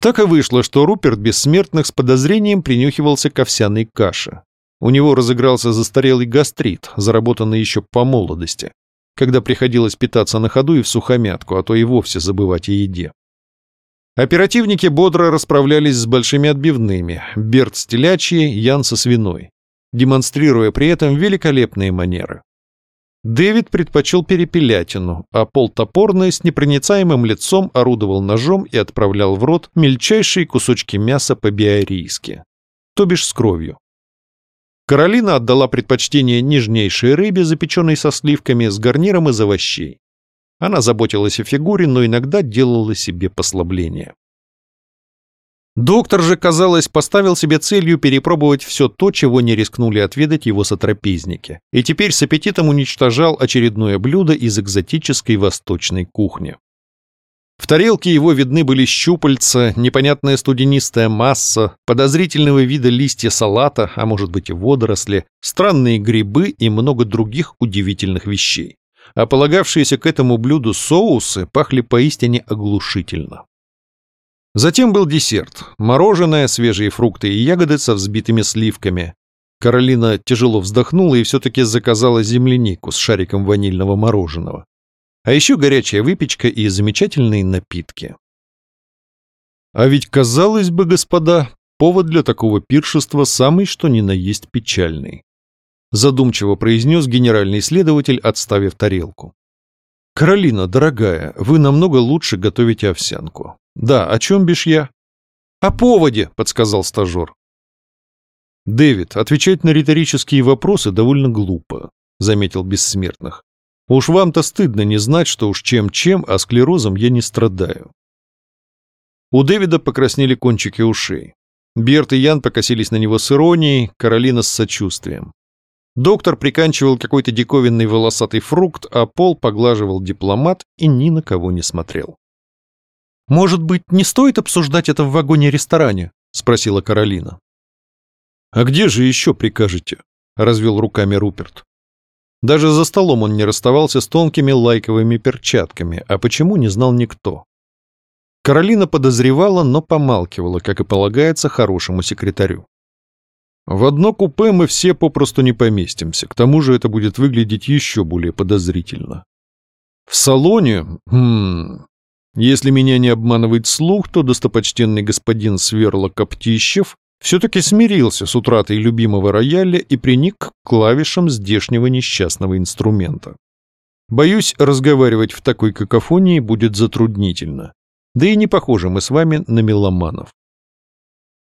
Так и вышло, что Руперт Бессмертных с подозрением принюхивался к овсяной каше. У него разыгрался застарелый гастрит, заработанный еще по молодости, когда приходилось питаться на ходу и в сухомятку, а то и вовсе забывать о еде. Оперативники бодро расправлялись с большими отбивными, Берт с телячьей, Ян со свиной демонстрируя при этом великолепные манеры. Дэвид предпочел перепелятину, а Пол Топорный с непроницаемым лицом орудовал ножом и отправлял в рот мельчайшие кусочки мяса по-биарийски, то бишь с кровью. Каролина отдала предпочтение нежнейшей рыбе, запеченной со сливками, с гарниром из овощей. Она заботилась о фигуре, но иногда делала себе послабление. Доктор же, казалось, поставил себе целью перепробовать все то, чего не рискнули отведать его сотрапезники, и теперь с аппетитом уничтожал очередное блюдо из экзотической восточной кухни. В тарелке его видны были щупальца, непонятная студенистая масса, подозрительного вида листья салата, а может быть и водоросли, странные грибы и много других удивительных вещей. А полагавшиеся к этому блюду соусы пахли поистине оглушительно. Затем был десерт. Мороженое, свежие фрукты и ягоды со взбитыми сливками. Каролина тяжело вздохнула и все-таки заказала землянику с шариком ванильного мороженого. А еще горячая выпечка и замечательные напитки. А ведь, казалось бы, господа, повод для такого пиршества самый что ни на есть печальный. Задумчиво произнес генеральный следователь, отставив тарелку. «Каролина, дорогая, вы намного лучше готовите овсянку. Да, о чем бишь я?» «О поводе», — подсказал стажер. «Дэвид, отвечать на риторические вопросы довольно глупо», — заметил Бессмертных. Уж вам-то стыдно не знать, что уж чем-чем, а склерозом я не страдаю. У Дэвида покраснели кончики ушей. Берт и Ян покосились на него с иронией, Каролина с сочувствием. Доктор приканчивал какой-то диковинный волосатый фрукт, а Пол поглаживал дипломат и ни на кого не смотрел. «Может быть, не стоит обсуждать это в вагоне-ресторане?» — спросила Каролина. «А где же еще прикажете?» — развел руками Руперт. Даже за столом он не расставался с тонкими лайковыми перчатками, а почему не знал никто. Каролина подозревала, но помалкивала, как и полагается хорошему секретарю. В одно купе мы все попросту не поместимся, к тому же это будет выглядеть еще более подозрительно. В салоне, хм, если меня не обманывает слух, то достопочтенный господин Сверла Коптищев все-таки смирился с утратой любимого рояля и приник к клавишам здешнего несчастного инструмента. Боюсь, разговаривать в такой какофонии будет затруднительно. Да и не похожи мы с вами на меломанов.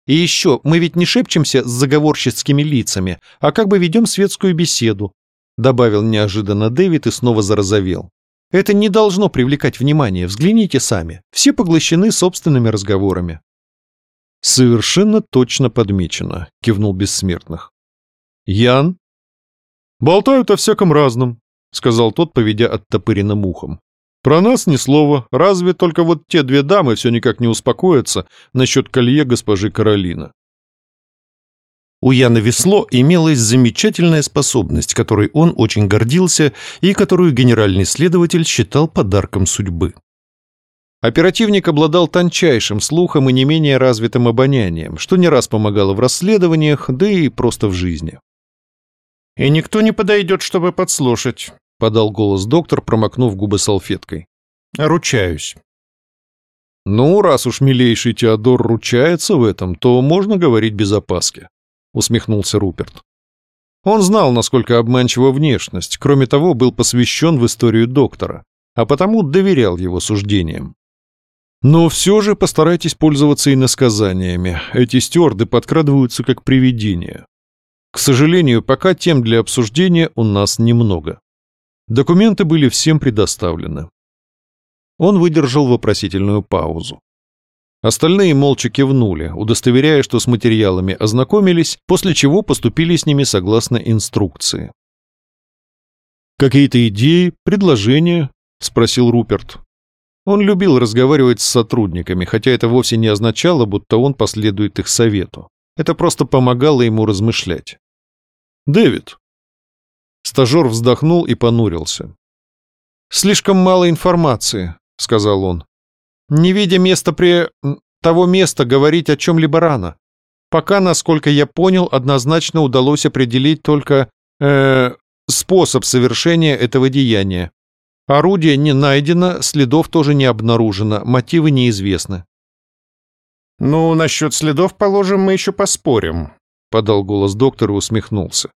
И еще, мы ведь не шепчемся с заговорщицкими лицами, а как бы ведем светскую беседу, добавил неожиданно Дэвид и снова зарозовел. Это не должно привлекать внимание, взгляните сами. Все поглощены собственными разговорами. «Совершенно точно подмечено», — кивнул Бессмертных. «Ян?» «Болтают о всяком разном», — сказал тот, поведя оттопыренным ухом. «Про нас ни слова, разве только вот те две дамы все никак не успокоятся насчет колье госпожи Каролина». У Яна Весло имелась замечательная способность, которой он очень гордился и которую генеральный следователь считал подарком судьбы. Оперативник обладал тончайшим слухом и не менее развитым обонянием, что не раз помогало в расследованиях, да и просто в жизни. «И никто не подойдет, чтобы подслушать», — подал голос доктор, промокнув губы салфеткой. «Ручаюсь». «Ну, раз уж милейший Теодор ручается в этом, то можно говорить без опаски», — усмехнулся Руперт. Он знал, насколько обманчива внешность, кроме того, был посвящен в историю доктора, а потому доверял его суждениям. Но все же постарайтесь пользоваться иносказаниями. Эти стюарды подкрадываются как привидения. К сожалению, пока тем для обсуждения у нас немного. Документы были всем предоставлены. Он выдержал вопросительную паузу. Остальные молча кивнули, удостоверяя, что с материалами ознакомились, после чего поступили с ними согласно инструкции. «Какие-то идеи, предложения?» — спросил Руперт. Он любил разговаривать с сотрудниками, хотя это вовсе не означало, будто он последует их совету. Это просто помогало ему размышлять. «Дэвид». Стажер вздохнул и понурился. «Слишком мало информации», — сказал он. «Не видя места при... того места, говорить о чем-либо рано. Пока, насколько я понял, однозначно удалось определить только... Э, способ совершения этого деяния. Орудие не найдено, следов тоже не обнаружено, мотивы неизвестны. «Ну, насчет следов, положим, мы еще поспорим», — подал голос доктора и усмехнулся.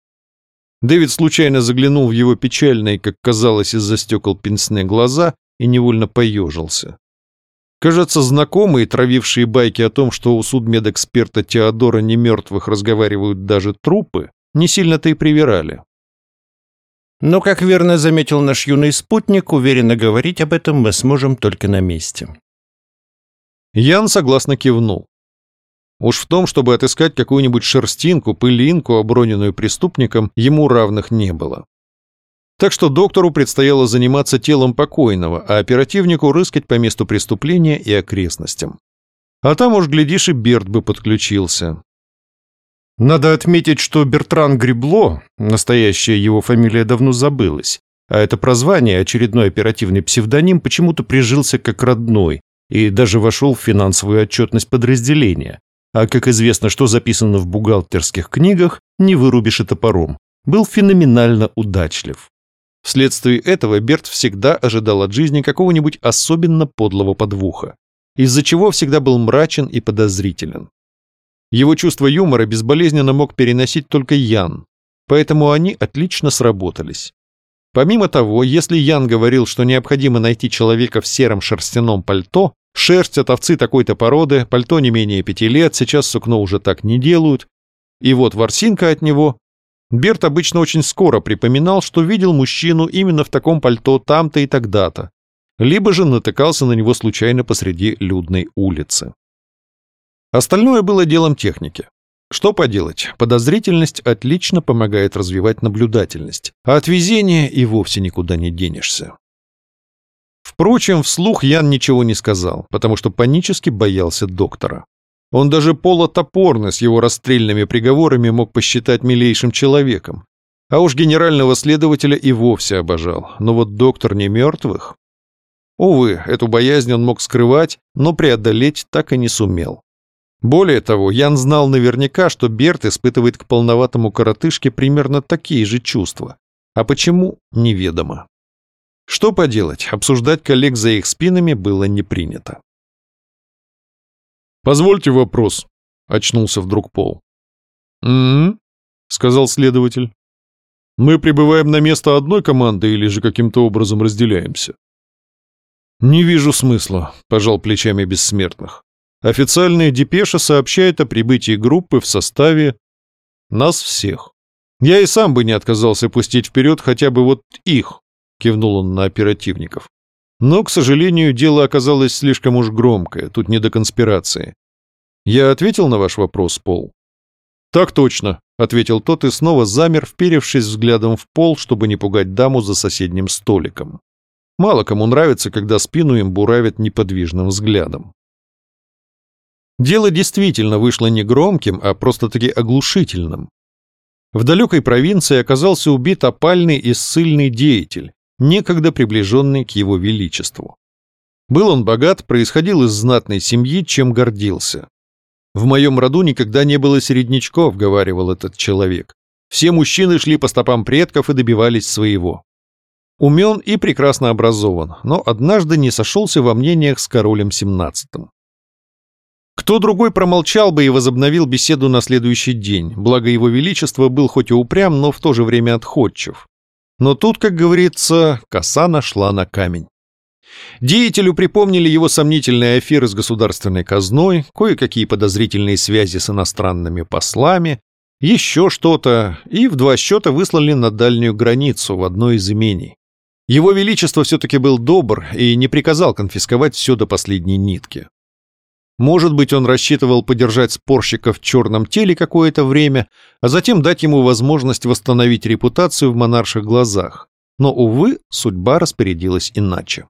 Дэвид случайно заглянул в его печальные, как казалось, из-за стекол пенсне глаза и невольно поежился. Кажется, знакомые, травившие байки о том, что у судмедэксперта Теодора немертвых разговаривают даже трупы, не сильно-то и привирали. Но, как верно заметил наш юный спутник, уверенно говорить об этом мы сможем только на месте. Ян согласно кивнул. Уж в том, чтобы отыскать какую-нибудь шерстинку, пылинку, оброненную преступником, ему равных не было. Так что доктору предстояло заниматься телом покойного, а оперативнику рыскать по месту преступления и окрестностям. А там уж, глядишь, и Берт бы подключился. Надо отметить, что Бертран Гребло, настоящая его фамилия давно забылась, а это прозвание, очередной оперативный псевдоним, почему-то прижился как родной и даже вошел в финансовую отчетность подразделения. А как известно, что записано в бухгалтерских книгах, не вырубишь и топором. Был феноменально удачлив. Вследствие этого Берт всегда ожидал от жизни какого-нибудь особенно подлого подвуха, из-за чего всегда был мрачен и подозрителен. Его чувство юмора безболезненно мог переносить только Ян, поэтому они отлично сработались. Помимо того, если Ян говорил, что необходимо найти человека в сером шерстяном пальто, шерсть от овцы такой-то породы, пальто не менее пяти лет, сейчас сукно уже так не делают, и вот ворсинка от него, Берт обычно очень скоро припоминал, что видел мужчину именно в таком пальто там-то и тогда-то, либо же натыкался на него случайно посреди людной улицы. Остальное было делом техники. Что поделать, подозрительность отлично помогает развивать наблюдательность, а от везения и вовсе никуда не денешься. Впрочем, вслух Ян ничего не сказал, потому что панически боялся доктора. Он даже Пола Топорно с его расстрельными приговорами мог посчитать милейшим человеком. А уж генерального следователя и вовсе обожал. Но вот доктор не мертвых. Увы, эту боязнь он мог скрывать, но преодолеть так и не сумел. Более того, Ян знал наверняка, что Берт испытывает к полноватому коротышке примерно такие же чувства. А почему – неведомо. Что поделать, обсуждать коллег за их спинами было не принято. «Позвольте вопрос», — очнулся вдруг Пол. «М-м-м», сказал следователь. «Мы прибываем на место одной команды или же каким-то образом разделяемся?» «Не вижу смысла», — пожал плечами бессмертных. Официальная депеша сообщает о прибытии группы в составе нас всех. Я и сам бы не отказался пустить вперед хотя бы вот их, кивнул он на оперативников. Но, к сожалению, дело оказалось слишком уж громкое, тут не до конспирации. Я ответил на ваш вопрос, Пол? Так точно, ответил тот и снова замер, вперевшись взглядом в пол, чтобы не пугать даму за соседним столиком. Мало кому нравится, когда спину им буравят неподвижным взглядом. Дело действительно вышло не громким, а просто-таки оглушительным. В далекой провинции оказался убит опальный и ссыльный деятель, некогда приближенный к его величеству. Был он богат, происходил из знатной семьи, чем гордился. «В моем роду никогда не было середнячков», — говаривал этот человек. «Все мужчины шли по стопам предков и добивались своего». Умен и прекрасно образован, но однажды не сошелся во мнениях с королем XVII. Кто другой промолчал бы и возобновил беседу на следующий день, благо его величество был хоть и упрям, но в то же время отходчив. Но тут, как говорится, коса нашла на камень. Деятелю припомнили его сомнительные аферы с государственной казной, кое-какие подозрительные связи с иностранными послами, еще что-то, и в два счета выслали на дальнюю границу в одно из имений. Его Величество все-таки был добр и не приказал конфисковать все до последней нитки. Может быть, он рассчитывал подержать спорщика в черном теле какое-то время, а затем дать ему возможность восстановить репутацию в монарших глазах. Но, увы, судьба распорядилась иначе.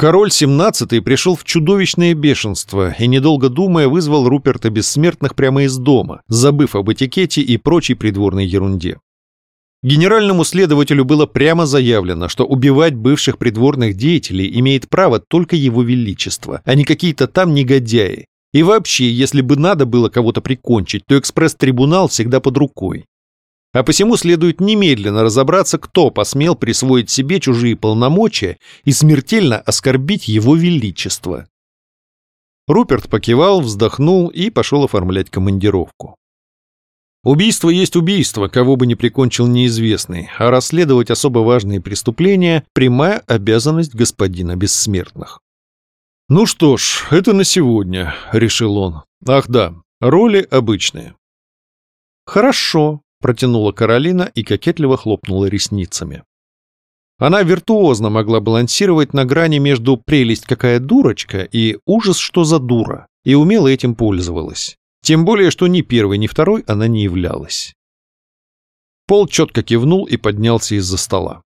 Король XVII пришел в чудовищное бешенство и, недолго думая, вызвал Руперта Бессмертных прямо из дома, забыв об этикете и прочей придворной ерунде. Генеральному следователю было прямо заявлено, что убивать бывших придворных деятелей имеет право только его величество, а не какие-то там негодяи. И вообще, если бы надо было кого-то прикончить, то экспресс-трибунал всегда под рукой. А посему следует немедленно разобраться, кто посмел присвоить себе чужие полномочия и смертельно оскорбить его величество. Руперт покивал, вздохнул и пошел оформлять командировку. Убийство есть убийство, кого бы ни прикончил неизвестный, а расследовать особо важные преступления – прямая обязанность господина бессмертных. «Ну что ж, это на сегодня», – решил он. «Ах да, роли обычные». «Хорошо», – протянула Каролина и кокетливо хлопнула ресницами. Она виртуозно могла балансировать на грани между «прелесть какая дурочка» и «ужас что за дура», и умело этим пользовалась. Тем более, что ни первой, ни второй она не являлась. Пол четко кивнул и поднялся из-за стола.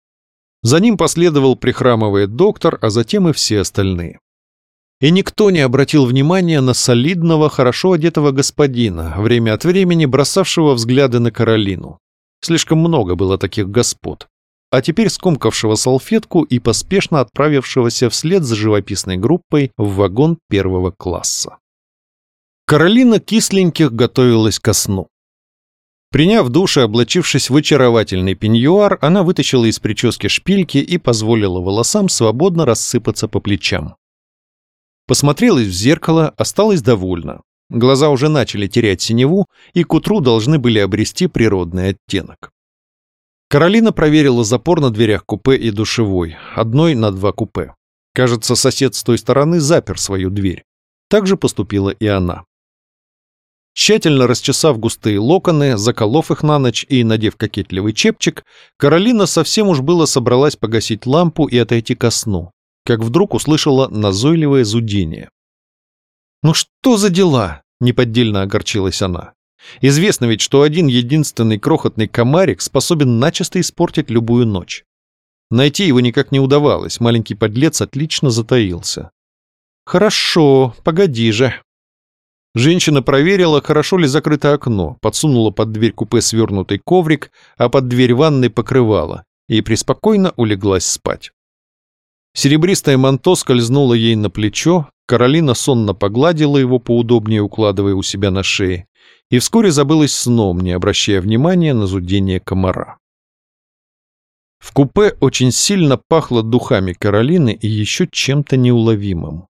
За ним последовал прихрамывая доктор, а затем и все остальные. И никто не обратил внимания на солидного, хорошо одетого господина, время от времени бросавшего взгляды на Каролину. Слишком много было таких господ. А теперь скомкавшего салфетку и поспешно отправившегося вслед за живописной группой в вагон первого класса. Каролина кисленьких готовилась ко сну. Приняв душ и облачившись в очаровательный пеньюар, она вытащила из прически шпильки и позволила волосам свободно рассыпаться по плечам. Посмотрелась в зеркало, осталась довольна. Глаза уже начали терять синеву и к утру должны были обрести природный оттенок. Каролина проверила запор на дверях купе и душевой, одной на два купе. Кажется, сосед с той стороны запер свою дверь. Так же поступила и она. Тщательно расчесав густые локоны, заколов их на ночь и надев кокетливый чепчик, Каролина совсем уж было собралась погасить лампу и отойти ко сну, как вдруг услышала назойливое зудение. «Ну что за дела?» — неподдельно огорчилась она. «Известно ведь, что один единственный крохотный комарик способен начисто испортить любую ночь. Найти его никак не удавалось, маленький подлец отлично затаился. «Хорошо, погоди же», Женщина проверила, хорошо ли закрыто окно, подсунула под дверь купе свернутый коврик, а под дверь ванной покрывала, и преспокойно улеглась спать. Серебристое манто скользнуло ей на плечо, Каролина сонно погладила его, поудобнее укладывая у себя на шее, и вскоре забылась сном, не обращая внимания на зудение комара. В купе очень сильно пахло духами Каролины и еще чем-то неуловимым.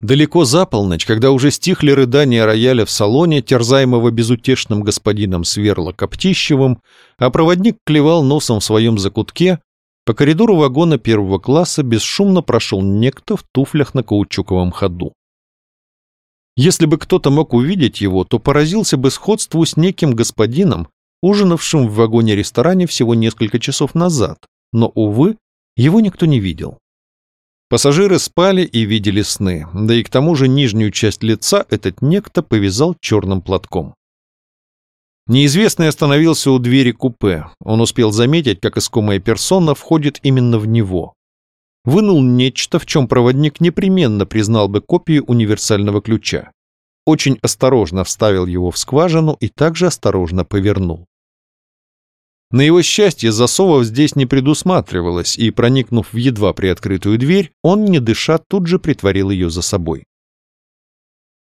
Далеко за полночь, когда уже стихли рыдания рояля в салоне, терзаемого безутешным господином Сверла Коптищевым, а проводник клевал носом в своем закутке, по коридору вагона первого класса бесшумно прошел некто в туфлях на каучуковом ходу. Если бы кто-то мог увидеть его, то поразился бы сходству с неким господином, ужинавшим в вагоне-ресторане всего несколько часов назад, но, увы, его никто не видел. Пассажиры спали и видели сны, да и к тому же нижнюю часть лица этот некто повязал черным платком. Неизвестный остановился у двери купе. Он успел заметить, как искомая персона входит именно в него. Вынул нечто, в чем проводник непременно признал бы копию универсального ключа. Очень осторожно вставил его в скважину и также осторожно повернул. На его счастье засовов здесь не предусматривалось, и, проникнув в едва приоткрытую дверь, он, не дыша, тут же притворил ее за собой.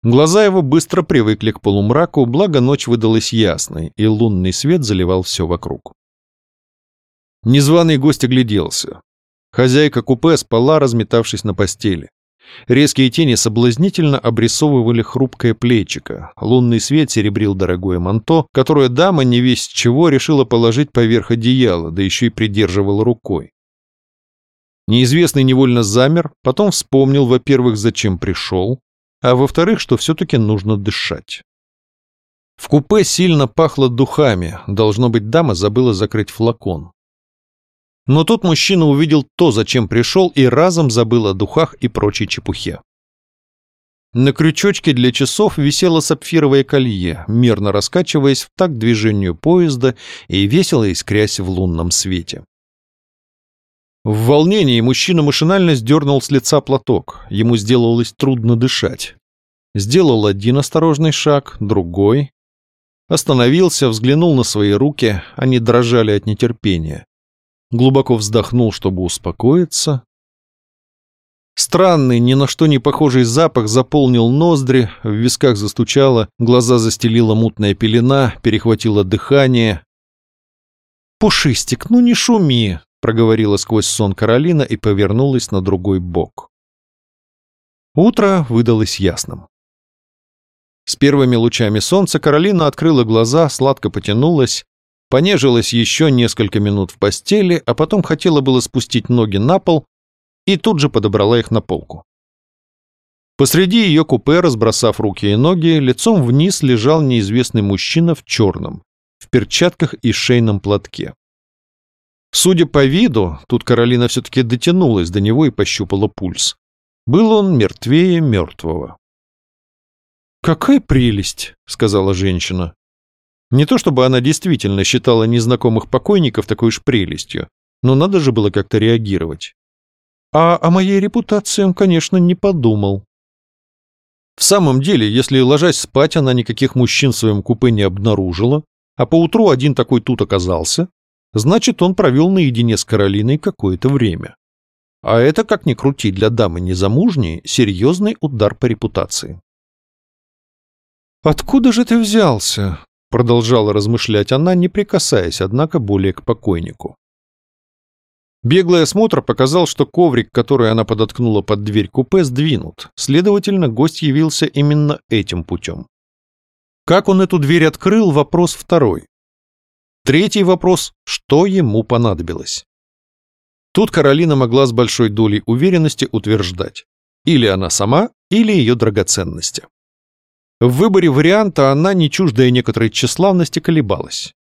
Глаза его быстро привыкли к полумраку, благо ночь выдалась ясной, и лунный свет заливал все вокруг. Незваный гость огляделся. Хозяйка купе спала, разметавшись на постели. Резкие тени соблазнительно обрисовывали хрупкое плечико. Лунный свет серебрил дорогое манто, которое дама не весь чего решила положить поверх одеяла, да еще и придерживала рукой. Неизвестный невольно замер, потом вспомнил, во-первых, зачем пришел, а во-вторых, что все-таки нужно дышать. В купе сильно пахло духами, должно быть, дама забыла закрыть флакон. Но тут мужчина увидел то, зачем пришел, и разом забыл о духах и прочей чепухе. На крючочке для часов висело сапфировое колье, мерно раскачиваясь в такт движению поезда и весело искрясь в лунном свете. В волнении мужчина машинально сдернул с лица платок. Ему сделалось трудно дышать. Сделал один осторожный шаг, другой. Остановился, взглянул на свои руки, они дрожали от нетерпения глубоко вздохнул, чтобы успокоиться. Странный, ни на что не похожий запах заполнил ноздри, в висках застучало, глаза застелила мутная пелена, перехватило дыхание. «Пушистик, ну не шуми!» — проговорила сквозь сон Каролина и повернулась на другой бок. Утро выдалось ясным. С первыми лучами солнца Каролина открыла глаза, сладко потянулась, понежилась еще несколько минут в постели, а потом хотела было спустить ноги на пол и тут же подобрала их на полку. Посреди ее купе, разбросав руки и ноги, лицом вниз лежал неизвестный мужчина в черном, в перчатках и шейном платке. Судя по виду, тут Каролина все-таки дотянулась до него и пощупала пульс. Был он мертвее мертвого. «Какая прелесть!» — сказала женщина. Не то чтобы она действительно считала незнакомых покойников такой уж прелестью, но надо же было как-то реагировать. А о моей репутации он, конечно, не подумал. В самом деле, если ложась спать, она никаких мужчин в своем купе не обнаружила, а поутру один такой тут оказался, значит, он провел наедине с Каролиной какое-то время. А это, как ни крути, для дамы незамужней, серьезный удар по репутации. «Откуда же ты взялся?» — продолжала размышлять она, не прикасаясь, однако, более к покойнику. Беглый осмотр показал, что коврик, который она подоткнула под дверь купе, сдвинут. Следовательно, гость явился именно этим путем. Как он эту дверь открыл – вопрос второй. Третий вопрос – что ему понадобилось? Тут Каролина могла с большой долей уверенности утверждать. Или она сама, или ее драгоценности. В выборе варианта она, не чуждая некоторой тщеславности, колебалась.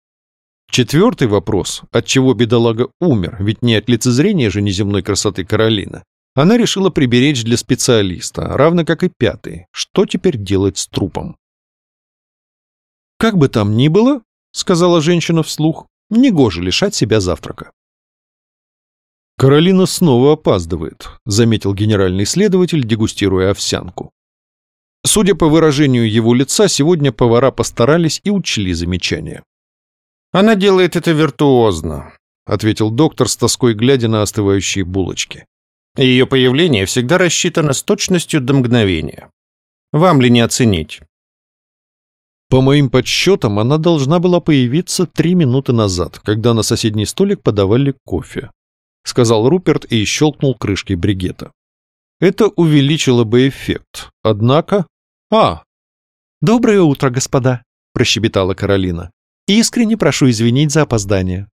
Четвертый вопрос, от чего бедолага умер, ведь не от лицезрения же неземной красоты Каролина, она решила приберечь для специалиста, равно как и пятый, что теперь делать с трупом. «Как бы там ни было», — сказала женщина вслух, — «негоже лишать себя завтрака». «Каролина снова опаздывает», — заметил генеральный следователь, дегустируя овсянку. Судя по выражению его лица, сегодня повара постарались и учли замечание. «Она делает это виртуозно», — ответил доктор с тоской, глядя на остывающие булочки. «Ее появление всегда рассчитано с точностью до мгновения. Вам ли не оценить?» По моим подсчетам, она должна была появиться три минуты назад, когда на соседний столик подавали кофе, сказал Руперт и щелкнул крышкой бригета. Это увеличило бы эффект, однако... А! «Доброе утро, господа», — прощебетала Каролина. Искренне прошу извинить за опоздание».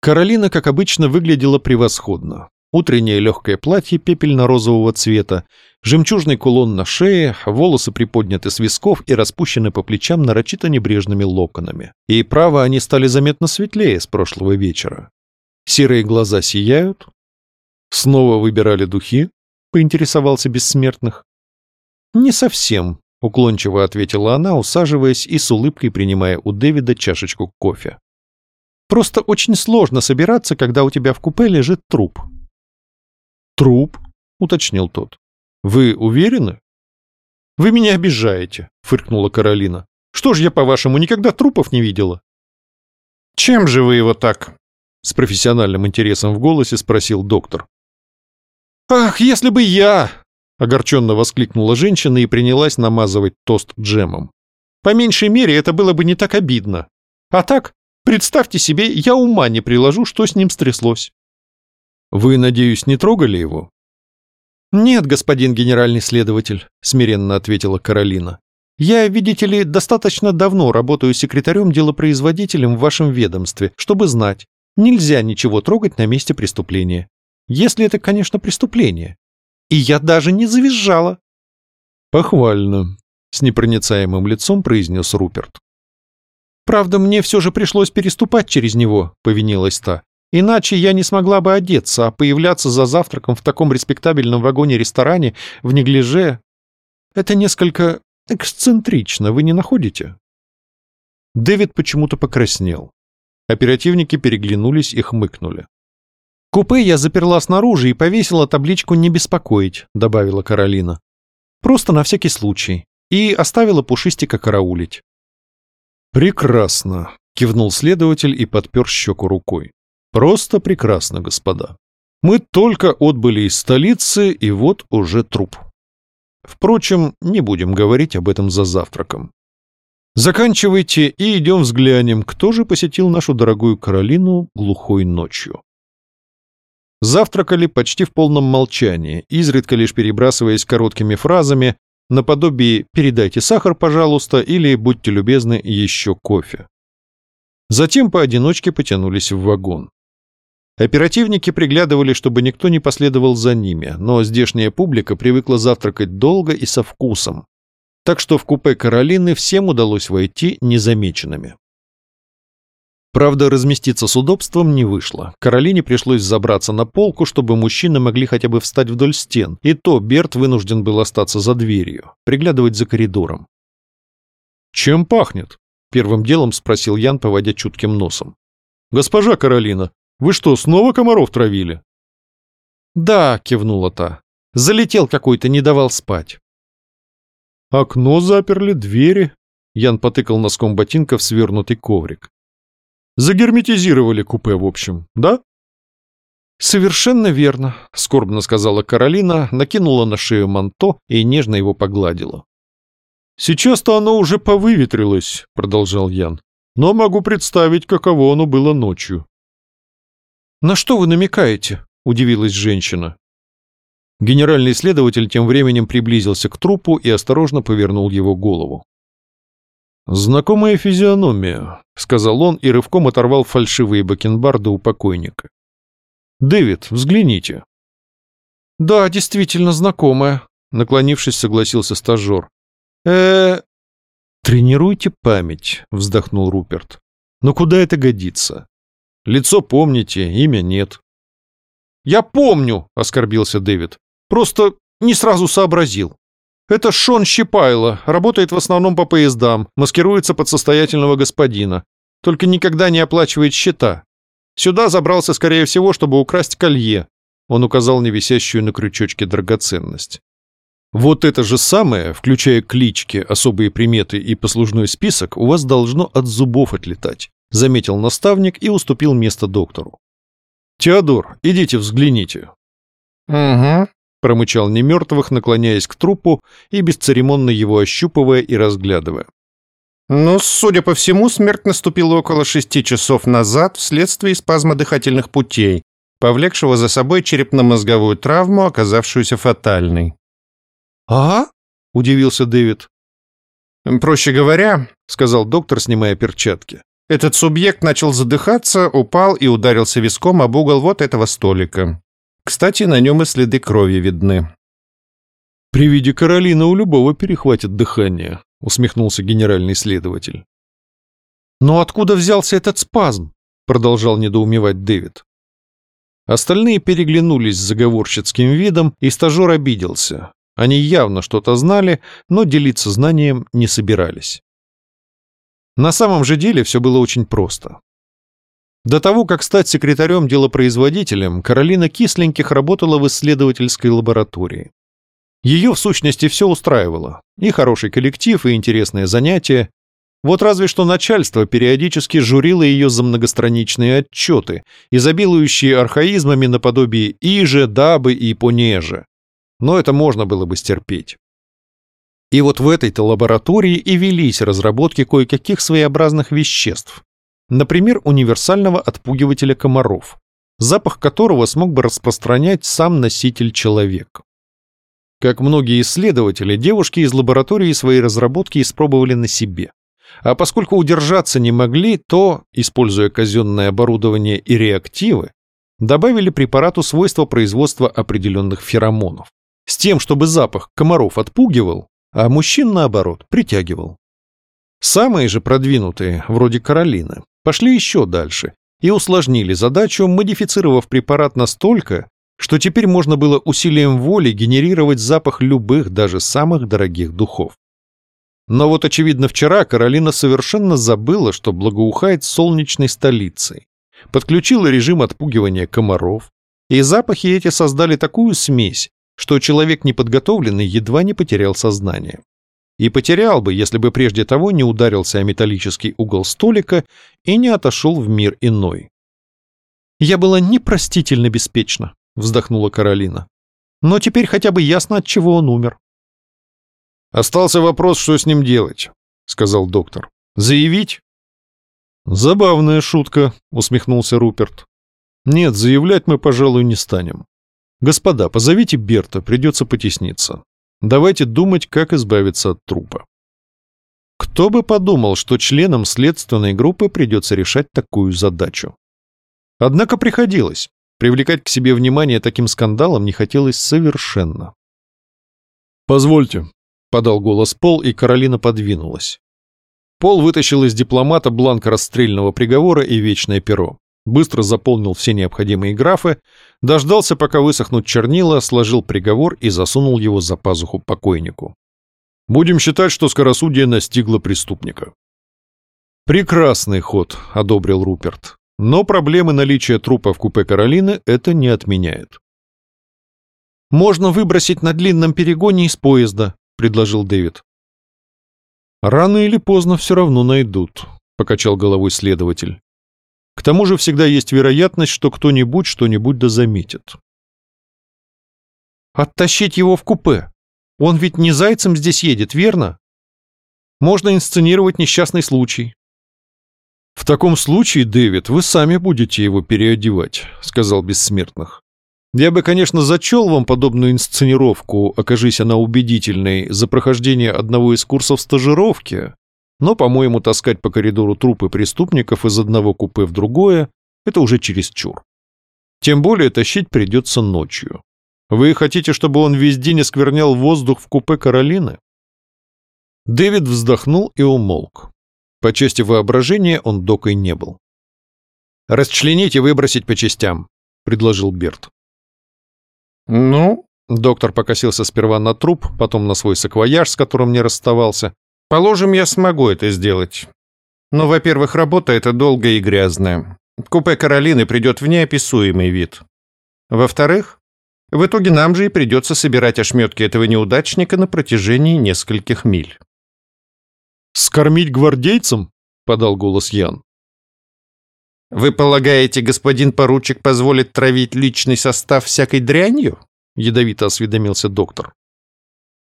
Каролина, как обычно, выглядела превосходно. Утреннее легкое платье пепельно-розового цвета, жемчужный кулон на шее, волосы приподняты с висков и распущены по плечам нарочито небрежными локонами. И право, они стали заметно светлее с прошлого вечера. Серые глаза сияют. Снова выбирали духи, поинтересовался бессмертных. Не совсем, Уклончиво ответила она, усаживаясь и с улыбкой принимая у Дэвида чашечку кофе. «Просто очень сложно собираться, когда у тебя в купе лежит труп». «Труп?» — уточнил тот. «Вы уверены?» «Вы меня обижаете», — фыркнула Каролина. «Что ж я, по-вашему, никогда трупов не видела?» «Чем же вы его так?» — с профессиональным интересом в голосе спросил доктор. «Ах, если бы я!» Огорченно воскликнула женщина и принялась намазывать тост джемом. По меньшей мере, это было бы не так обидно. А так, представьте себе, я ума не приложу, что с ним стряслось. Вы, надеюсь, не трогали его? Нет, господин генеральный следователь, смиренно ответила Каролина. Я, видите ли, достаточно давно работаю секретарем-делопроизводителем в вашем ведомстве, чтобы знать, нельзя ничего трогать на месте преступления. Если это, конечно, преступление. И я даже не завизжала. Похвально, с непроницаемым лицом произнес Руперт. Правда, мне все же пришлось переступать через него, повинилась та. Иначе я не смогла бы одеться, а появляться за завтраком в таком респектабельном вагоне-ресторане в неглиже... Это несколько эксцентрично, вы не находите? Дэвид почему-то покраснел. Оперативники переглянулись и хмыкнули. «Купе я заперла снаружи и повесила табличку «Не беспокоить», — добавила Каролина. «Просто на всякий случай. И оставила Пушистика караулить». «Прекрасно», — кивнул следователь и подпер щеку рукой. «Просто прекрасно, господа. Мы только отбыли из столицы, и вот уже труп. Впрочем, не будем говорить об этом за завтраком. Заканчивайте и идем взглянем, кто же посетил нашу дорогую Каролину глухой ночью». Завтракали почти в полном молчании, изредка лишь перебрасываясь короткими фразами, наподобие «передайте сахар, пожалуйста» или «будьте любезны, еще кофе». Затем поодиночке потянулись в вагон. Оперативники приглядывали, чтобы никто не последовал за ними, но здешняя публика привыкла завтракать долго и со вкусом. Так что в купе Каролины всем удалось войти незамеченными. Правда, разместиться с удобством не вышло. Каролине пришлось забраться на полку, чтобы мужчины могли хотя бы встать вдоль стен. И то Берт вынужден был остаться за дверью, приглядывать за коридором. «Чем пахнет?» Первым делом спросил Ян, поводя чутким носом. «Госпожа Каролина, вы что, снова комаров травили?» «Да», — кивнула та. «Залетел какой-то, не давал спать». «Окно заперли, двери», — Ян потыкал носком ботинка в свернутый коврик. «Загерметизировали купе, в общем, да?» «Совершенно верно», — скорбно сказала Каролина, накинула на шею манто и нежно его погладила. «Сейчас-то оно уже повыветрилось», — продолжал Ян. «Но могу представить, каково оно было ночью». «На что вы намекаете?» — удивилась женщина. Генеральный следователь тем временем приблизился к трупу и осторожно повернул его голову. «Знакомая физиономия», — сказал он и рывком оторвал фальшивые бакенбарды у покойника. «Дэвид, взгляните». «Да, действительно знакомая», — наклонившись, согласился стажер. э «Тренируйте память», — вздохнул Руперт. «Но куда это годится? Лицо помните, имя нет». «Я помню», — оскорбился Дэвид. «Просто не сразу сообразил. Это Шон Щипайло, работает в основном по поездам, маскируется под состоятельного господина. Только никогда не оплачивает счета. Сюда забрался, скорее всего, чтобы украсть колье. Он указал на висящую на крючочке драгоценность. Вот это же самое, включая клички, особые приметы и послужной список, у вас должно от зубов отлетать, заметил наставник и уступил место доктору. Теодор, идите взгляните. Угу, промычал немертвых, наклоняясь к трупу и бесцеремонно его ощупывая и разглядывая. Ну, судя по всему, смерть наступила около шести часов назад вследствие спазма дыхательных путей, повлекшего за собой черепно-мозговую травму, оказавшуюся фатальной. «А?» — удивился Дэвид. «Проще говоря», — сказал доктор, снимая перчатки, «этот субъект начал задыхаться, упал и ударился виском об угол вот этого столика. Кстати, на нем и следы крови видны». «При виде Каролина у любого перехватит дыхание», усмехнулся генеральный следователь. «Но откуда взялся этот спазм?» продолжал недоумевать Дэвид. Остальные переглянулись с заговорщицким видом, и стажер обиделся. Они явно что-то знали, но делиться знанием не собирались. На самом же деле все было очень просто. До того, как стать секретарем-делопроизводителем, Каролина Кисленьких работала в исследовательской лаборатории. Ее, в сущности, все устраивало. И хороший коллектив, и интересные занятия. Вот разве что начальство периодически журило ее за многостраничные отчеты, изобилующие архаизмами наподобие «иже», «дабы» и «понеже». Но это можно было бы стерпеть. И вот в этой-то лаборатории и велись разработки кое-каких своеобразных веществ. Например, универсального отпугивателя комаров, запах которого смог бы распространять сам носитель человек. Как многие исследователи, девушки из лаборатории свои разработки испробовали на себе. А поскольку удержаться не могли, то, используя казенное оборудование и реактивы, добавили препарату свойства производства определенных феромонов. С тем, чтобы запах комаров отпугивал, а мужчин, наоборот, притягивал. Самые же продвинутые, вроде Каролины, пошли еще дальше и усложнили задачу, модифицировав препарат настолько, что теперь можно было усилием воли генерировать запах любых, даже самых дорогих духов. Но вот, очевидно, вчера Каролина совершенно забыла, что благоухает солнечной столицей, подключила режим отпугивания комаров, и запахи эти создали такую смесь, что человек неподготовленный едва не потерял сознание. И потерял бы, если бы прежде того не ударился о металлический угол столика и не отошел в мир иной. Я была непростительно беспечна. — вздохнула Каролина. «Но теперь хотя бы ясно, от чего он умер». «Остался вопрос, что с ним делать», — сказал доктор. «Заявить?» «Забавная шутка», — усмехнулся Руперт. «Нет, заявлять мы, пожалуй, не станем. Господа, позовите Берта, придется потесниться. Давайте думать, как избавиться от трупа». Кто бы подумал, что членам следственной группы придется решать такую задачу. Однако приходилось. Привлекать к себе внимание таким скандалом не хотелось совершенно. «Позвольте», — подал голос Пол, и Каролина подвинулась. Пол вытащил из дипломата бланк расстрельного приговора и вечное перо. Быстро заполнил все необходимые графы, дождался, пока высохнут чернила, сложил приговор и засунул его за пазуху покойнику. «Будем считать, что скоросудие настигло преступника». «Прекрасный ход», — одобрил Руперт. «Но проблемы наличия трупа в купе Каролины это не отменяет». «Можно выбросить на длинном перегоне из поезда», — предложил Дэвид. «Рано или поздно все равно найдут», — покачал головой следователь. «К тому же всегда есть вероятность, что кто-нибудь что-нибудь да заметит». «Оттащить его в купе? Он ведь не зайцем здесь едет, верно? Можно инсценировать несчастный случай». «В таком случае, Дэвид, вы сами будете его переодевать», — сказал Бессмертных. «Я бы, конечно, зачел вам подобную инсценировку, окажись она убедительной, за прохождение одного из курсов стажировки, но, по-моему, таскать по коридору трупы преступников из одного купе в другое — это уже чересчур. Тем более тащить придется ночью. Вы хотите, чтобы он весь день осквернял воздух в купе Каролины?» Дэвид вздохнул и умолк. По части воображения он докой не был. «Расчленить и выбросить по частям», — предложил Берт. «Ну?» — доктор покосился сперва на труп, потом на свой саквояж, с которым не расставался. «Положим, я смогу это сделать. Но, во-первых, работа эта долгая и грязная. Купе Каролины придет в неописуемый вид. Во-вторых, в итоге нам же и придется собирать ошметки этого неудачника на протяжении нескольких миль». «Скормить гвардейцам?» — подал голос Ян. «Вы полагаете, господин поручик позволит травить личный состав всякой дрянью?» — ядовито осведомился доктор.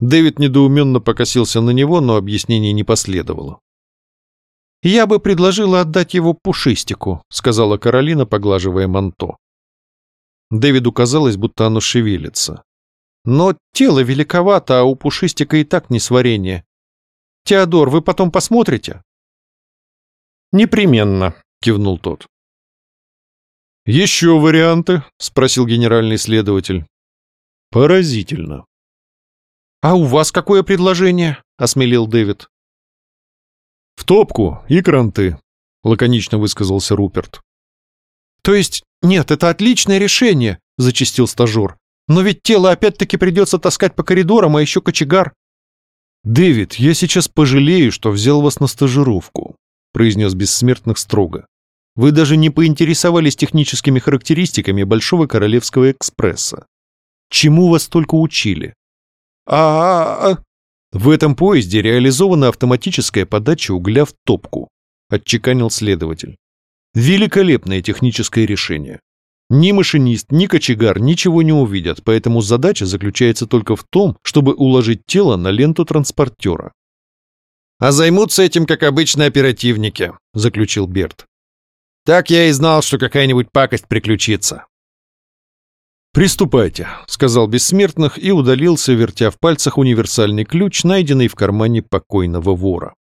Дэвид недоуменно покосился на него, но объяснений не последовало. «Я бы предложила отдать его Пушистику», — сказала Каролина, поглаживая манто. Дэвиду казалось, будто оно шевелится. «Но тело великовато, а у Пушистика и так не сварение. Теодор, вы потом посмотрите?» «Непременно», — кивнул тот. «Еще варианты?» — спросил генеральный следователь. «Поразительно». «А у вас какое предложение?» — осмелил Дэвид. «В топку и кранты», — лаконично высказался Руперт. «То есть, нет, это отличное решение», — зачистил стажер. «Но ведь тело опять-таки придется таскать по коридорам, а еще кочегар». «Дэвид, я сейчас пожалею, что взял вас на стажировку», — произнес Бессмертных строго. «Вы даже не поинтересовались техническими характеристиками Большого Королевского экспресса. Чему вас только учили?» А, -а, -а В этом поезде реализована автоматическая подача угля в топку», — отчеканил следователь. «Великолепное техническое решение. Ни машинист, ни кочегар ничего не увидят, поэтому задача заключается только в том, чтобы уложить тело на ленту транспортера. «А займутся этим, как обычно, оперативники», — заключил Берт. «Так я и знал, что какая-нибудь пакость приключится». «Приступайте», — сказал Бессмертных и удалился, вертя в пальцах универсальный ключ, найденный в кармане покойного вора.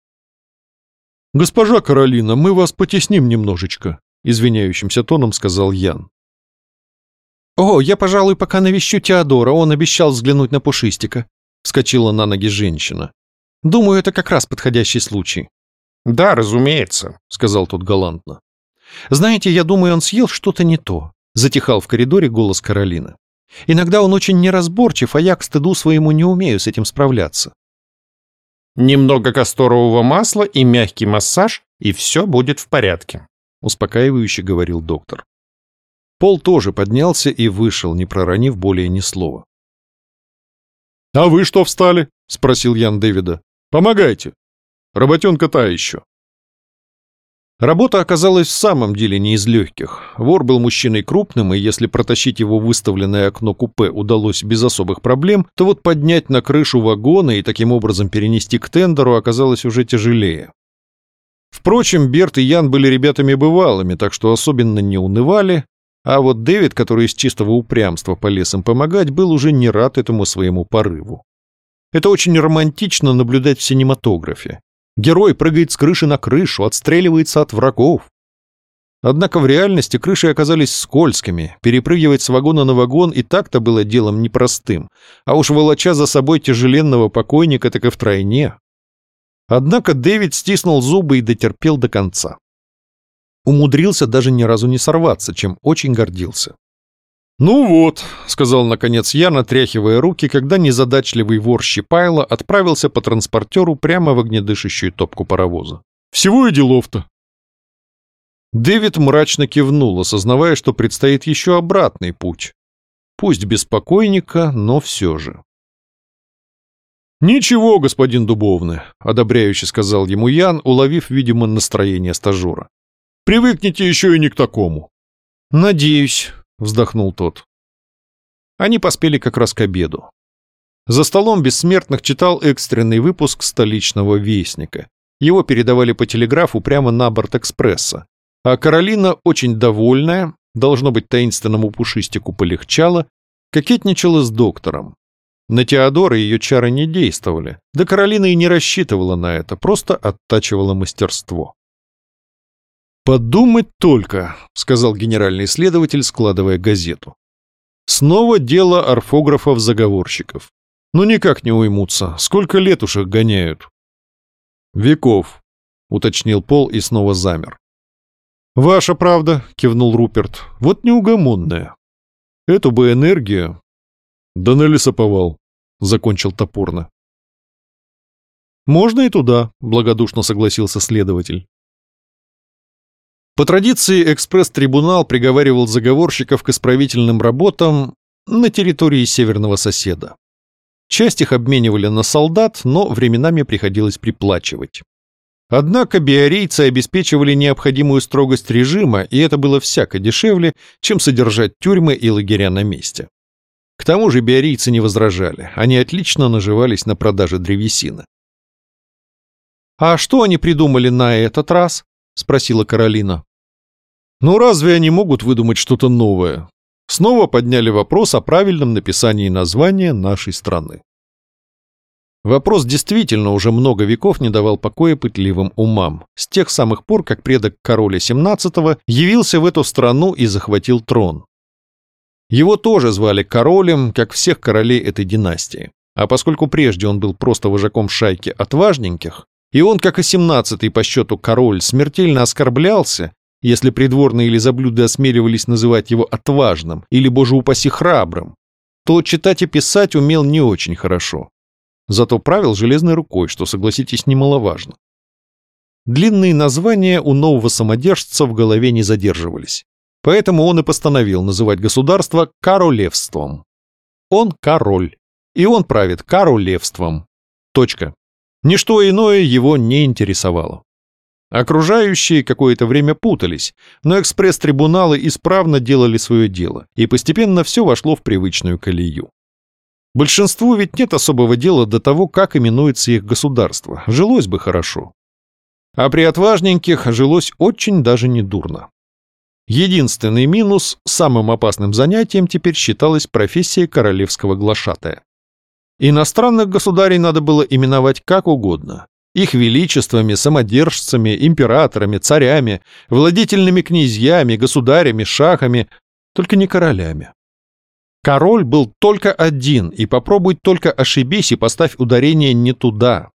«Госпожа Каролина, мы вас потесним немножечко», — извиняющимся тоном сказал Ян. «О, я, пожалуй, пока навещу Теодора, он обещал взглянуть на Пушистика», — вскочила на ноги женщина. «Думаю, это как раз подходящий случай». «Да, разумеется», — сказал тот галантно. «Знаете, я думаю, он съел что-то не то», — затихал в коридоре голос Каролины. «Иногда он очень неразборчив, а я к стыду своему не умею с этим справляться». «Немного касторового масла и мягкий массаж, и все будет в порядке», — успокаивающе говорил доктор. Пол тоже поднялся и вышел, не проронив более ни слова. «А вы что встали?» — спросил Ян Дэвида. «Помогайте. Работенка та еще». Работа оказалась в самом деле не из легких. Вор был мужчиной крупным, и если протащить его выставленное окно купе удалось без особых проблем, то вот поднять на крышу вагона и таким образом перенести к тендеру оказалось уже тяжелее. Впрочем, Берт и Ян были ребятами бывалыми, так что особенно не унывали, а вот Дэвид, который из чистого упрямства полез им помогать, был уже не рад этому своему порыву. Это очень романтично наблюдать в синематографе. Герой прыгает с крыши на крышу, отстреливается от врагов. Однако в реальности крыши оказались скользкими, перепрыгивать с вагона на вагон и так-то было делом непростым, а уж волоча за собой тяжеленного покойника так и втройне. Однако Дэвид стиснул зубы и дотерпел до конца. Умудрился даже ни разу не сорваться, чем очень гордился. «Ну вот», — сказал наконец я, натряхивая руки, когда незадачливый вор Щипайло отправился по транспортеру прямо в огнедышащую топку паровоза. Всего и делов-то. Дэвид мрачно кивнул, осознавая, что предстоит еще обратный путь. Пусть без покойника, но все же. «Ничего, господин Дубовны», — одобряюще сказал ему Ян, уловив, видимо, настроение стажера. «Привыкните еще и не к такому». «Надеюсь», — вздохнул тот. Они поспели как раз к обеду. За столом бессмертных читал экстренный выпуск столичного вестника. Его передавали по телеграфу прямо на борт экспресса. А Каролина, очень довольная, должно быть, таинственному пушистику полегчало, кокетничала с доктором. На Теодора ее чары не действовали, да Каролина и не рассчитывала на это, просто оттачивала мастерство. «Подумать только», — сказал генеральный следователь, складывая газету. «Снова дело орфографов-заговорщиков. Ну никак не уймутся, сколько лет уж их гоняют». «Веков», — уточнил Пол и снова замер. «Ваша правда», — кивнул Руперт, — «вот неугомонная. Эту бы энергию...» «Да на лесоповал», — закончил топорно. «Можно и туда», — благодушно согласился следователь. По традиции экспресс-трибунал приговаривал заговорщиков к исправительным работам на территории северного соседа. Часть их обменивали на солдат, но временами приходилось приплачивать. Однако биорейцы обеспечивали необходимую строгость режима, и это было всяко дешевле, чем содержать тюрьмы и лагеря на месте. К тому же биорийцы не возражали, они отлично наживались на продаже древесины. «А что они придумали на этот раз?» — спросила Каролина. «Ну разве они могут выдумать что-то новое?» Снова подняли вопрос о правильном написании названия нашей страны. Вопрос действительно уже много веков не давал покоя пытливым умам, с тех самых пор, как предок короля XVII явился в эту страну и захватил трон. Его тоже звали королем, как всех королей этой династии. А поскольку прежде он был просто вожаком шайки отважненьких, и он, как и семнадцатый по счету король, смертельно оскорблялся, если придворные или заблюды осмеливались называть его отважным или, боже упаси, храбрым, то читать и писать умел не очень хорошо. Зато правил железной рукой, что, согласитесь, немаловажно. Длинные названия у нового самодержца в голове не задерживались. Поэтому он и постановил называть государство королевством. Он король, и он правит королевством. Точка. Ничто иное его не интересовало. Окружающие какое-то время путались, но экспресс-трибуналы исправно делали свое дело, и постепенно все вошло в привычную колею. Большинству ведь нет особого дела до того, как именуется их государство. Жилось бы хорошо. А при отважненьких жилось очень даже недурно. Единственный минус, самым опасным занятием теперь считалась профессия королевского глашатая. Иностранных государей надо было именовать как угодно. Их величествами, самодержцами, императорами, царями, владетельными князьями, государями, шахами, только не королями. Король был только один, и попробуй только ошибись и поставь ударение не туда.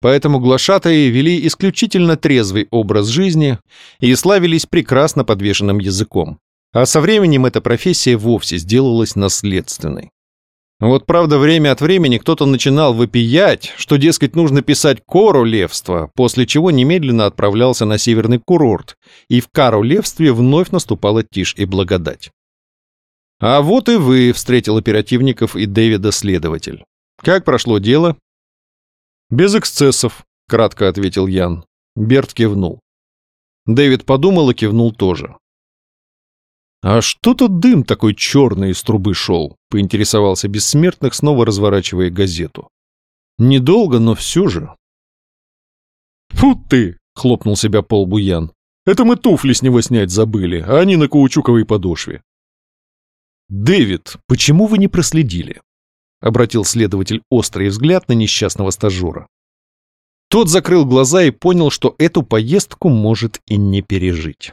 Поэтому глашатаи вели исключительно трезвый образ жизни и славились прекрасно подвешенным языком. А со временем эта профессия вовсе сделалась наследственной. Вот правда, время от времени кто-то начинал выпиять, что, дескать, нужно писать королевство, после чего немедленно отправлялся на северный курорт, и в королевстве вновь наступала тишь и благодать. «А вот и вы», — встретил оперативников и Дэвида следователь. «Как прошло дело?» «Без эксцессов», — кратко ответил Ян. Берт кивнул. Дэвид подумал и кивнул тоже. «А что-то дым такой черный из трубы шел», — поинтересовался Бессмертных, снова разворачивая газету. «Недолго, но все же». «Фу ты!» — хлопнул себя по лбу Ян. «Это мы туфли с него снять забыли, а они на каучуковой подошве». «Дэвид, почему вы не проследили?» — обратил следователь острый взгляд на несчастного стажера. Тот закрыл глаза и понял, что эту поездку может и не пережить.